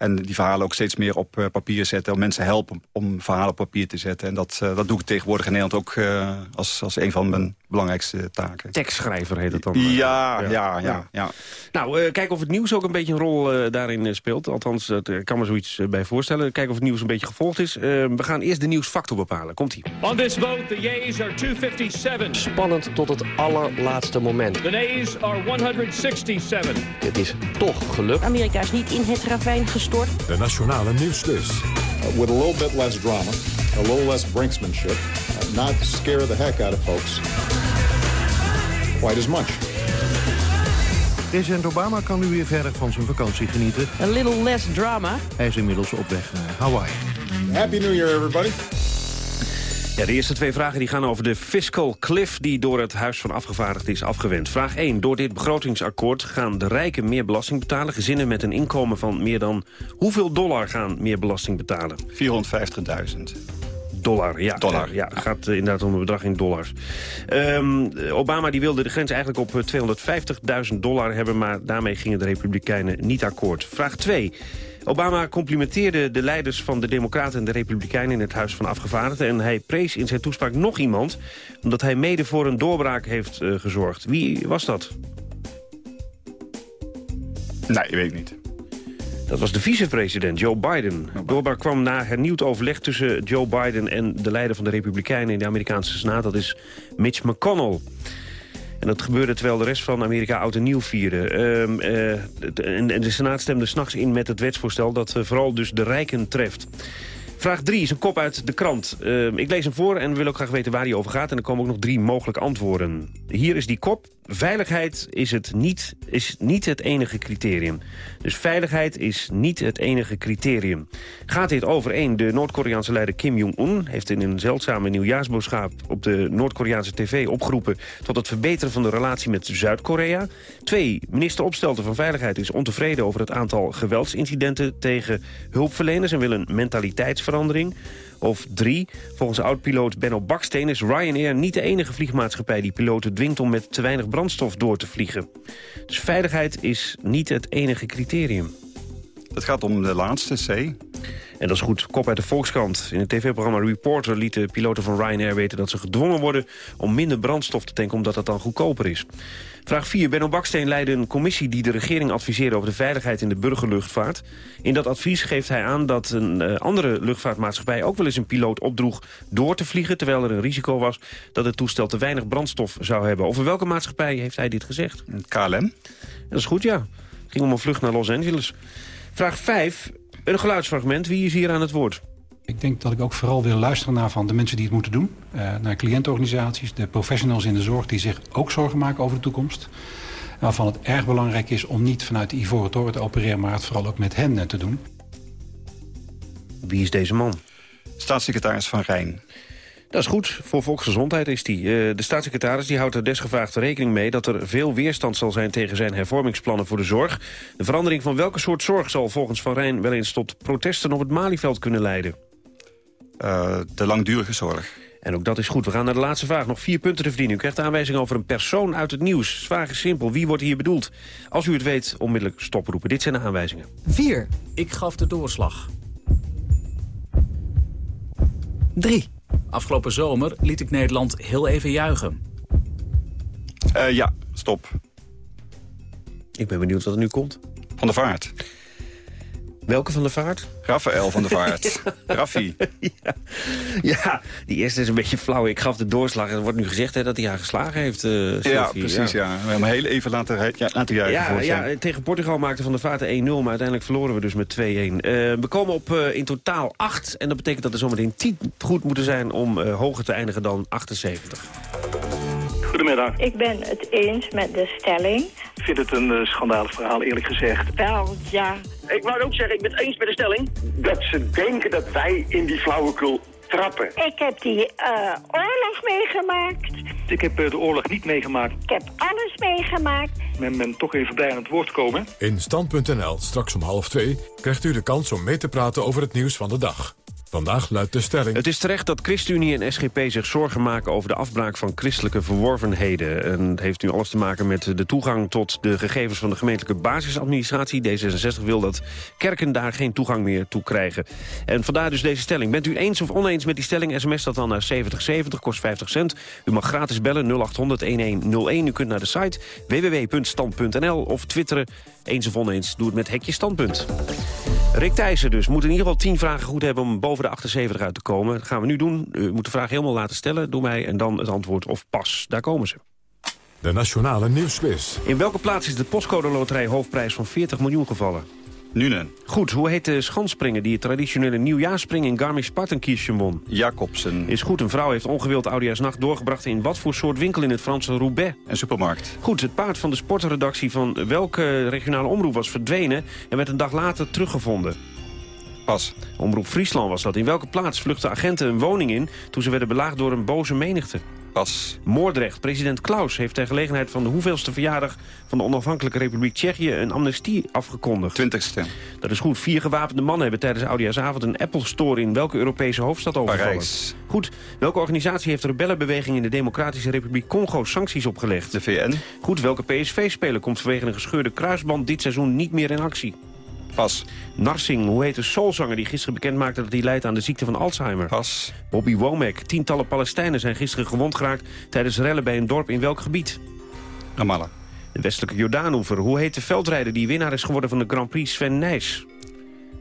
En die verhalen ook steeds meer op eh, papier zetten. Om mensen helpen om verhalen op papier te zetten. En dat, eh, dat doe ik tegenwoordig in Nederland ook eh, als, als een van mijn belangrijkste taken. Tekstschrijver heet het dan. Ja, ja, ja. ja, Nou, eh, kijk of het nieuws ook een beetje een rol eh, daarin speelt. Althans, eh, kan me zoiets bij voorstellen. Kijk of het nieuws een beetje gevolgd is. Eh, we gaan eerst de nieuwsfactor bepalen. Komt-ie. On this vote, the yeas are 257. Spannend tot het allerlaatste moment. The nays are 167. Het is toch gelukt. Amerika is niet in het ravijn gestort. De Nationale Nieuwsquiz. with a little bit less drama, a little less brinksmanship, uh, not scare the heck out of folks quite as much. President Obama kan nu weer verder van zijn vakantie genieten. A little less drama. Hij is inmiddels op weg naar Hawaii. Happy New Year, everybody. Ja, de eerste twee vragen die gaan over de fiscal cliff... die door het Huis van Afgevaardigden is afgewend. Vraag 1. Door dit begrotingsakkoord gaan de rijken meer belasting betalen. Gezinnen met een inkomen van meer dan... hoeveel dollar gaan meer belasting betalen? 450.000. Dollar, ja. Dollar. Eh, ja, gaat eh, inderdaad om een bedrag in dollars. Ehm, Obama die wilde de grens eigenlijk op eh, 250.000 dollar hebben... maar daarmee gingen de Republikeinen niet akkoord. Vraag 2. Obama complimenteerde de leiders van de Democraten en de Republikeinen... in het Huis van Afgevaardigden. En hij prees in zijn toespraak nog iemand... omdat hij mede voor een doorbraak heeft eh, gezorgd. Wie was dat? Nee, weet ik niet. Dat was de vicepresident, Joe Biden. De doorbraak kwam na hernieuwd overleg tussen Joe Biden... en de leider van de Republikeinen in de Amerikaanse Senaat. Dat is Mitch McConnell. En dat gebeurde terwijl de rest van Amerika oud en nieuw vierde. Ehm, eh, en de Senaat stemde s'nachts in met het wetsvoorstel... dat eh, vooral dus de rijken treft. Vraag 3 is een kop uit de krant. Ehm, ik lees hem voor en wil ook graag weten waar hij over gaat. En er komen ook nog drie mogelijke antwoorden. Hier is die kop. Veiligheid is, het niet, is niet het enige criterium. Dus veiligheid is niet het enige criterium. Gaat dit overeen? De Noord-Koreaanse leider Kim Jong-un... heeft in een zeldzame nieuwjaarsboodschap op de Noord-Koreaanse tv opgeroepen... tot het verbeteren van de relatie met Zuid-Korea. Twee, minister Opstelten van Veiligheid is ontevreden over het aantal geweldsincidenten tegen hulpverleners... en wil een Of drie, volgens oud-piloot Benno Baksteen is Ryanair niet de enige vliegmaatschappij die piloten dwingt om met te weinig brandstof door te vliegen. Dus veiligheid is niet het enige criterium. Het gaat om de laatste, C. En dat is goed. Kop uit de Volkskrant. In het tv-programma Reporter lieten piloten van Ryanair weten dat ze gedwongen worden om minder brandstof te tanken omdat dat dan goedkoper is. Vraag 4. Benno Baksteen leidde een commissie die de regering adviseerde over de veiligheid in de burgerluchtvaart. In dat advies geeft hij aan dat een eh, andere luchtvaartmaatschappij ook wel eens een piloot opdroeg door te vliegen, terwijl er een risico was dat het toestel te weinig brandstof zou hebben. Over welke maatschappij heeft hij dit gezegd? KLM. Dat is goed, ja. Het ging om een vlucht naar Los Angeles. Vraag 5. Een geluidsfragment. Wie is hier aan het woord? Ik denk dat ik ook vooral wil luisteren naar van de mensen die het moeten doen. Eh, naar cliëntorganisaties, de professionals in de zorg die zich ook zorgen maken over de toekomst. Waarvan het erg belangrijk is om niet vanuit de Ivoren Toren te opereren... maar het vooral ook met hen eh, te doen. Wie is deze man? Staatssecretaris Van Rijn. Dat is goed. Voor volksgezondheid is die. Eh, de staatssecretaris die houdt er desgevraagd rekening mee... dat er veel weerstand zal zijn tegen zijn hervormingsplannen voor de zorg. De verandering van welke soort zorg zal volgens Van Rijn... wel eens tot protesten op het Malieveld kunnen leiden? Uh, de langdurige zorg. En ook dat is goed. We gaan naar de laatste vraag. Nog vier punten te verdienen. U krijgt de aanwijzing over een persoon uit het nieuws. Vraag is simpel. Wie wordt hier bedoeld? Als u het weet, onmiddellijk stoproepen. Dit zijn de aanwijzingen. 4. Ik gaf de doorslag. 3. Afgelopen zomer liet ik Nederland heel even juichen. Uh, ja, stop. Ik ben benieuwd wat er nu komt. Van de vaart. Welke van de vaart? Rafael van de [laughs] Vaart. Raffi. [laughs] Ja. ja, die eerste is een beetje flauw. Ik gaf de doorslag. Er wordt nu gezegd hè, dat hij haar geslagen heeft. Uh, ja, precies. Ja. We hebben hem heel even laten, ja, laten juichen. Ja, ja, tegen Portugal maakte Van der Vaart 1-0. Maar uiteindelijk verloren we dus met 2-1. Uh, we komen op uh, in totaal 8. En dat betekent dat er zometeen 10 goed moeten zijn om hoger te eindigen dan 78. Goedemiddag. Ik ben het eens met de stelling. Ik vind het een uh, schandalig verhaal, eerlijk gezegd. Wel, ja. Ik wou ook zeggen, ik ben het eens met de stelling... dat ze denken dat wij in die flauwekul trappen. Ik heb die uh, oorlog meegemaakt. Ik heb uh, de oorlog niet meegemaakt. Ik heb alles meegemaakt. Men ben toch even blij aan het woord komen. In Stand.nl, straks om half twee, krijgt u de kans om mee te praten over het nieuws van de dag. Vandaag luidt de stelling... Het is terecht dat ChristenUnie en SGP zich zorgen maken... over de afbraak van christelijke verworvenheden. En het heeft nu alles te maken met de toegang tot de gegevens... van de gemeentelijke basisadministratie. D66 wil dat kerken daar geen toegang meer toe krijgen. En vandaar dus deze stelling. Bent u eens of oneens met die stelling? SMS dat dan naar 7070, kost 50 cent. U mag gratis bellen 0800-1101. U kunt naar de site www.stand.nl of twitteren. Eens of oneens, doe het met hekje standpunt. Rick Thijssen dus moet in ieder geval 10 vragen goed hebben... om boven de 78 uit te komen. Dat gaan we nu doen. U moet de vraag helemaal laten stellen door mij... en dan het antwoord of pas. Daar komen ze. De Nationale Nieuwsquiz. In welke plaats is de postcode loterij hoofdprijs van 40 miljoen gevallen? Nuenen. Goed, hoe heet de schansspringer die het traditionele nieuwjaarspringen in Garmisch-Partenkirchen won? Jacobsen. Is goed, een vrouw heeft ongewild oudejaarsnacht doorgebracht in wat voor soort winkel in het Franse Roubaix? Een supermarkt. Goed, het paard van de sportredactie van welke regionale omroep was verdwenen en werd een dag later teruggevonden? Pas. Omroep Friesland was dat. In welke plaats vluchtten agenten een woning in toen ze werden belaagd door een boze menigte? Pas. Moordrecht. President Klaus heeft ter gelegenheid van de hoeveelste verjaardag van de onafhankelijke Republiek Tsjechië een amnestie afgekondigd. Twintigste. Dat is goed. Vier gewapende mannen hebben tijdens Oudejaarsavond een Apple Store in welke Europese hoofdstad overvallen? Parijs. Goed. Welke organisatie heeft de rebellenbeweging in de Democratische Republiek Congo sancties opgelegd? De VN. Goed. Welke PSV-speler komt vanwege een gescheurde kruisband dit seizoen niet meer in actie? Pas. Narsing, hoe heet de soulzanger die gisteren bekend maakte dat hij leidt aan de ziekte van Alzheimer? Pas. Bobby Womack. Tientallen Palestijnen zijn gisteren gewond geraakt tijdens rellen bij een dorp in welk gebied? Ramallah. De westelijke Jordaanoever. Hoe heet de veldrijder die winnaar is geworden van de Grand Prix Sven Nijs?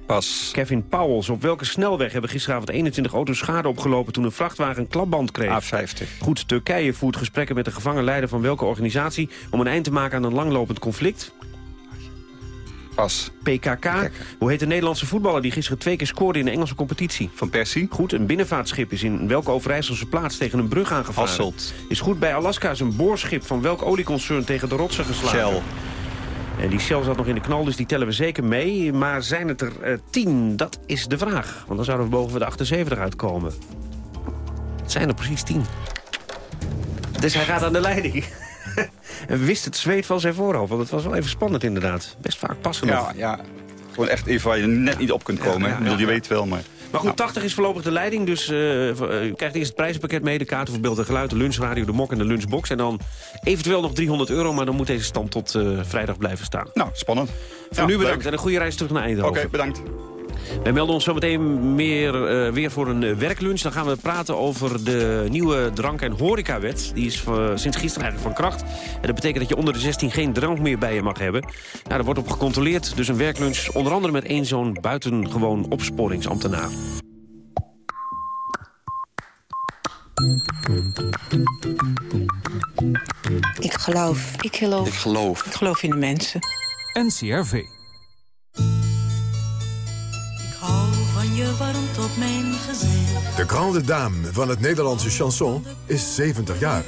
Pas. Kevin Powels. Op welke snelweg hebben gisteravond 21 auto's schade opgelopen toen een vrachtwagen een klapband kreeg? A50. Goed, Turkije voert gesprekken met de gevangen leider van welke organisatie om een eind te maken aan een langlopend conflict? Pas. PKK. Hoe heet de Nederlandse voetballer die gisteren twee keer scoorde in de Engelse competitie? Van Persie. Goed, een binnenvaartschip is in welke Overijsselse plaats tegen een brug aangevaren? Hasselt. Is goed, bij Alaska is een boorschip van welk olieconcern tegen de rotsen geslagen? Shell. En die Shell zat nog in de knal, dus die tellen we zeker mee. Maar zijn het er uh, tien? Dat is de vraag. Want dan zouden we boven de 78 uitkomen. Het zijn er precies tien. Dus hij gaat aan de leiding. [laughs] en wist het zweet van zijn voorhoofd. Want het was wel even spannend inderdaad. Best vaak passen Ja, ja. Gewoon echt even waar je net niet op kunt komen. Ja, je weet wel, maar... Maar goed, 80 is voorlopig de leiding. Dus uh, u krijgt eerst het prijzenpakket mee. De kaarten voor beeld en geluid, de lunchradio, de mok en de lunchbox. En dan eventueel nog 300 euro. Maar dan moet deze stand tot uh, vrijdag blijven staan. Nou, spannend. Voor nu bedankt. Leuk. En een goede reis terug naar Eindhoven. Oké, okay, bedankt. Wij melden ons zometeen meer, uh, weer voor een werklunch. Dan gaan we praten over de nieuwe drank- en horecawet. Die is uh, sinds gisteren eigenlijk van kracht. En dat betekent dat je onder de 16 geen drank meer bij je mag hebben. Nou, daar wordt op gecontroleerd. Dus een werklunch onder andere met één zo'n buitengewoon opsporingsambtenaar. Ik geloof. Ik geloof. Ik geloof. Ik geloof in de mensen. NCRV. Je warmte op mijn gezicht. De grande dame van het Nederlandse chanson is 70 jaar.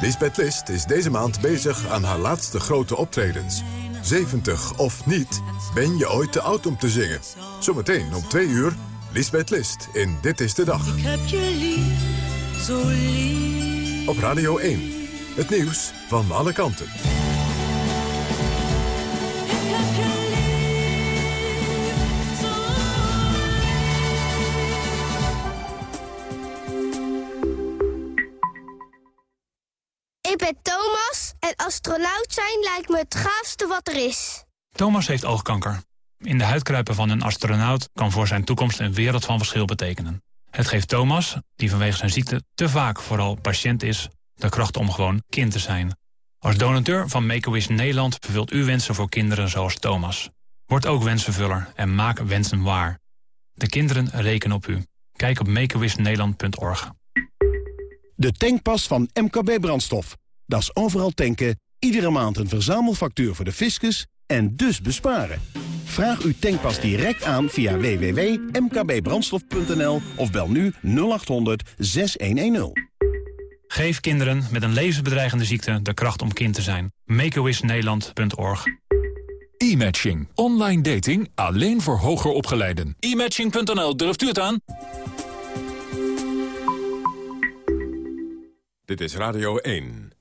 Lisbeth List is deze maand bezig aan haar laatste grote optredens. 70 of niet, ben je ooit te oud om te zingen? Zometeen om 2 uur Lisbeth List in Dit is de Dag. Ik heb je lief, zo lief. Op Radio 1. Het nieuws van alle kanten. Lijkt me het gaafste wat er is. Thomas heeft oogkanker. In de huidkruipen van een astronaut kan voor zijn toekomst een wereld van verschil betekenen. Het geeft Thomas, die vanwege zijn ziekte te vaak vooral patiënt is, de kracht om gewoon kind te zijn. Als donateur van Make-A-Wish Nederland vervult u wensen voor kinderen zoals Thomas. Word ook wensvervuller en maak wensen waar. De kinderen rekenen op u. Kijk op makeawishnederland.org. De tankpas van MKB Brandstof. Dat is overal tanken, iedere maand een verzamelfactuur voor de fiscus en dus besparen. Vraag uw tankpas direct aan via www.mkbbrandstof.nl of bel nu 0800 6110. Geef kinderen met een levensbedreigende ziekte de kracht om kind te zijn. makeawishnederland.org. E-matching. Online dating alleen voor hoger opgeleiden. E-matching.nl, durft u het aan? Dit is Radio 1.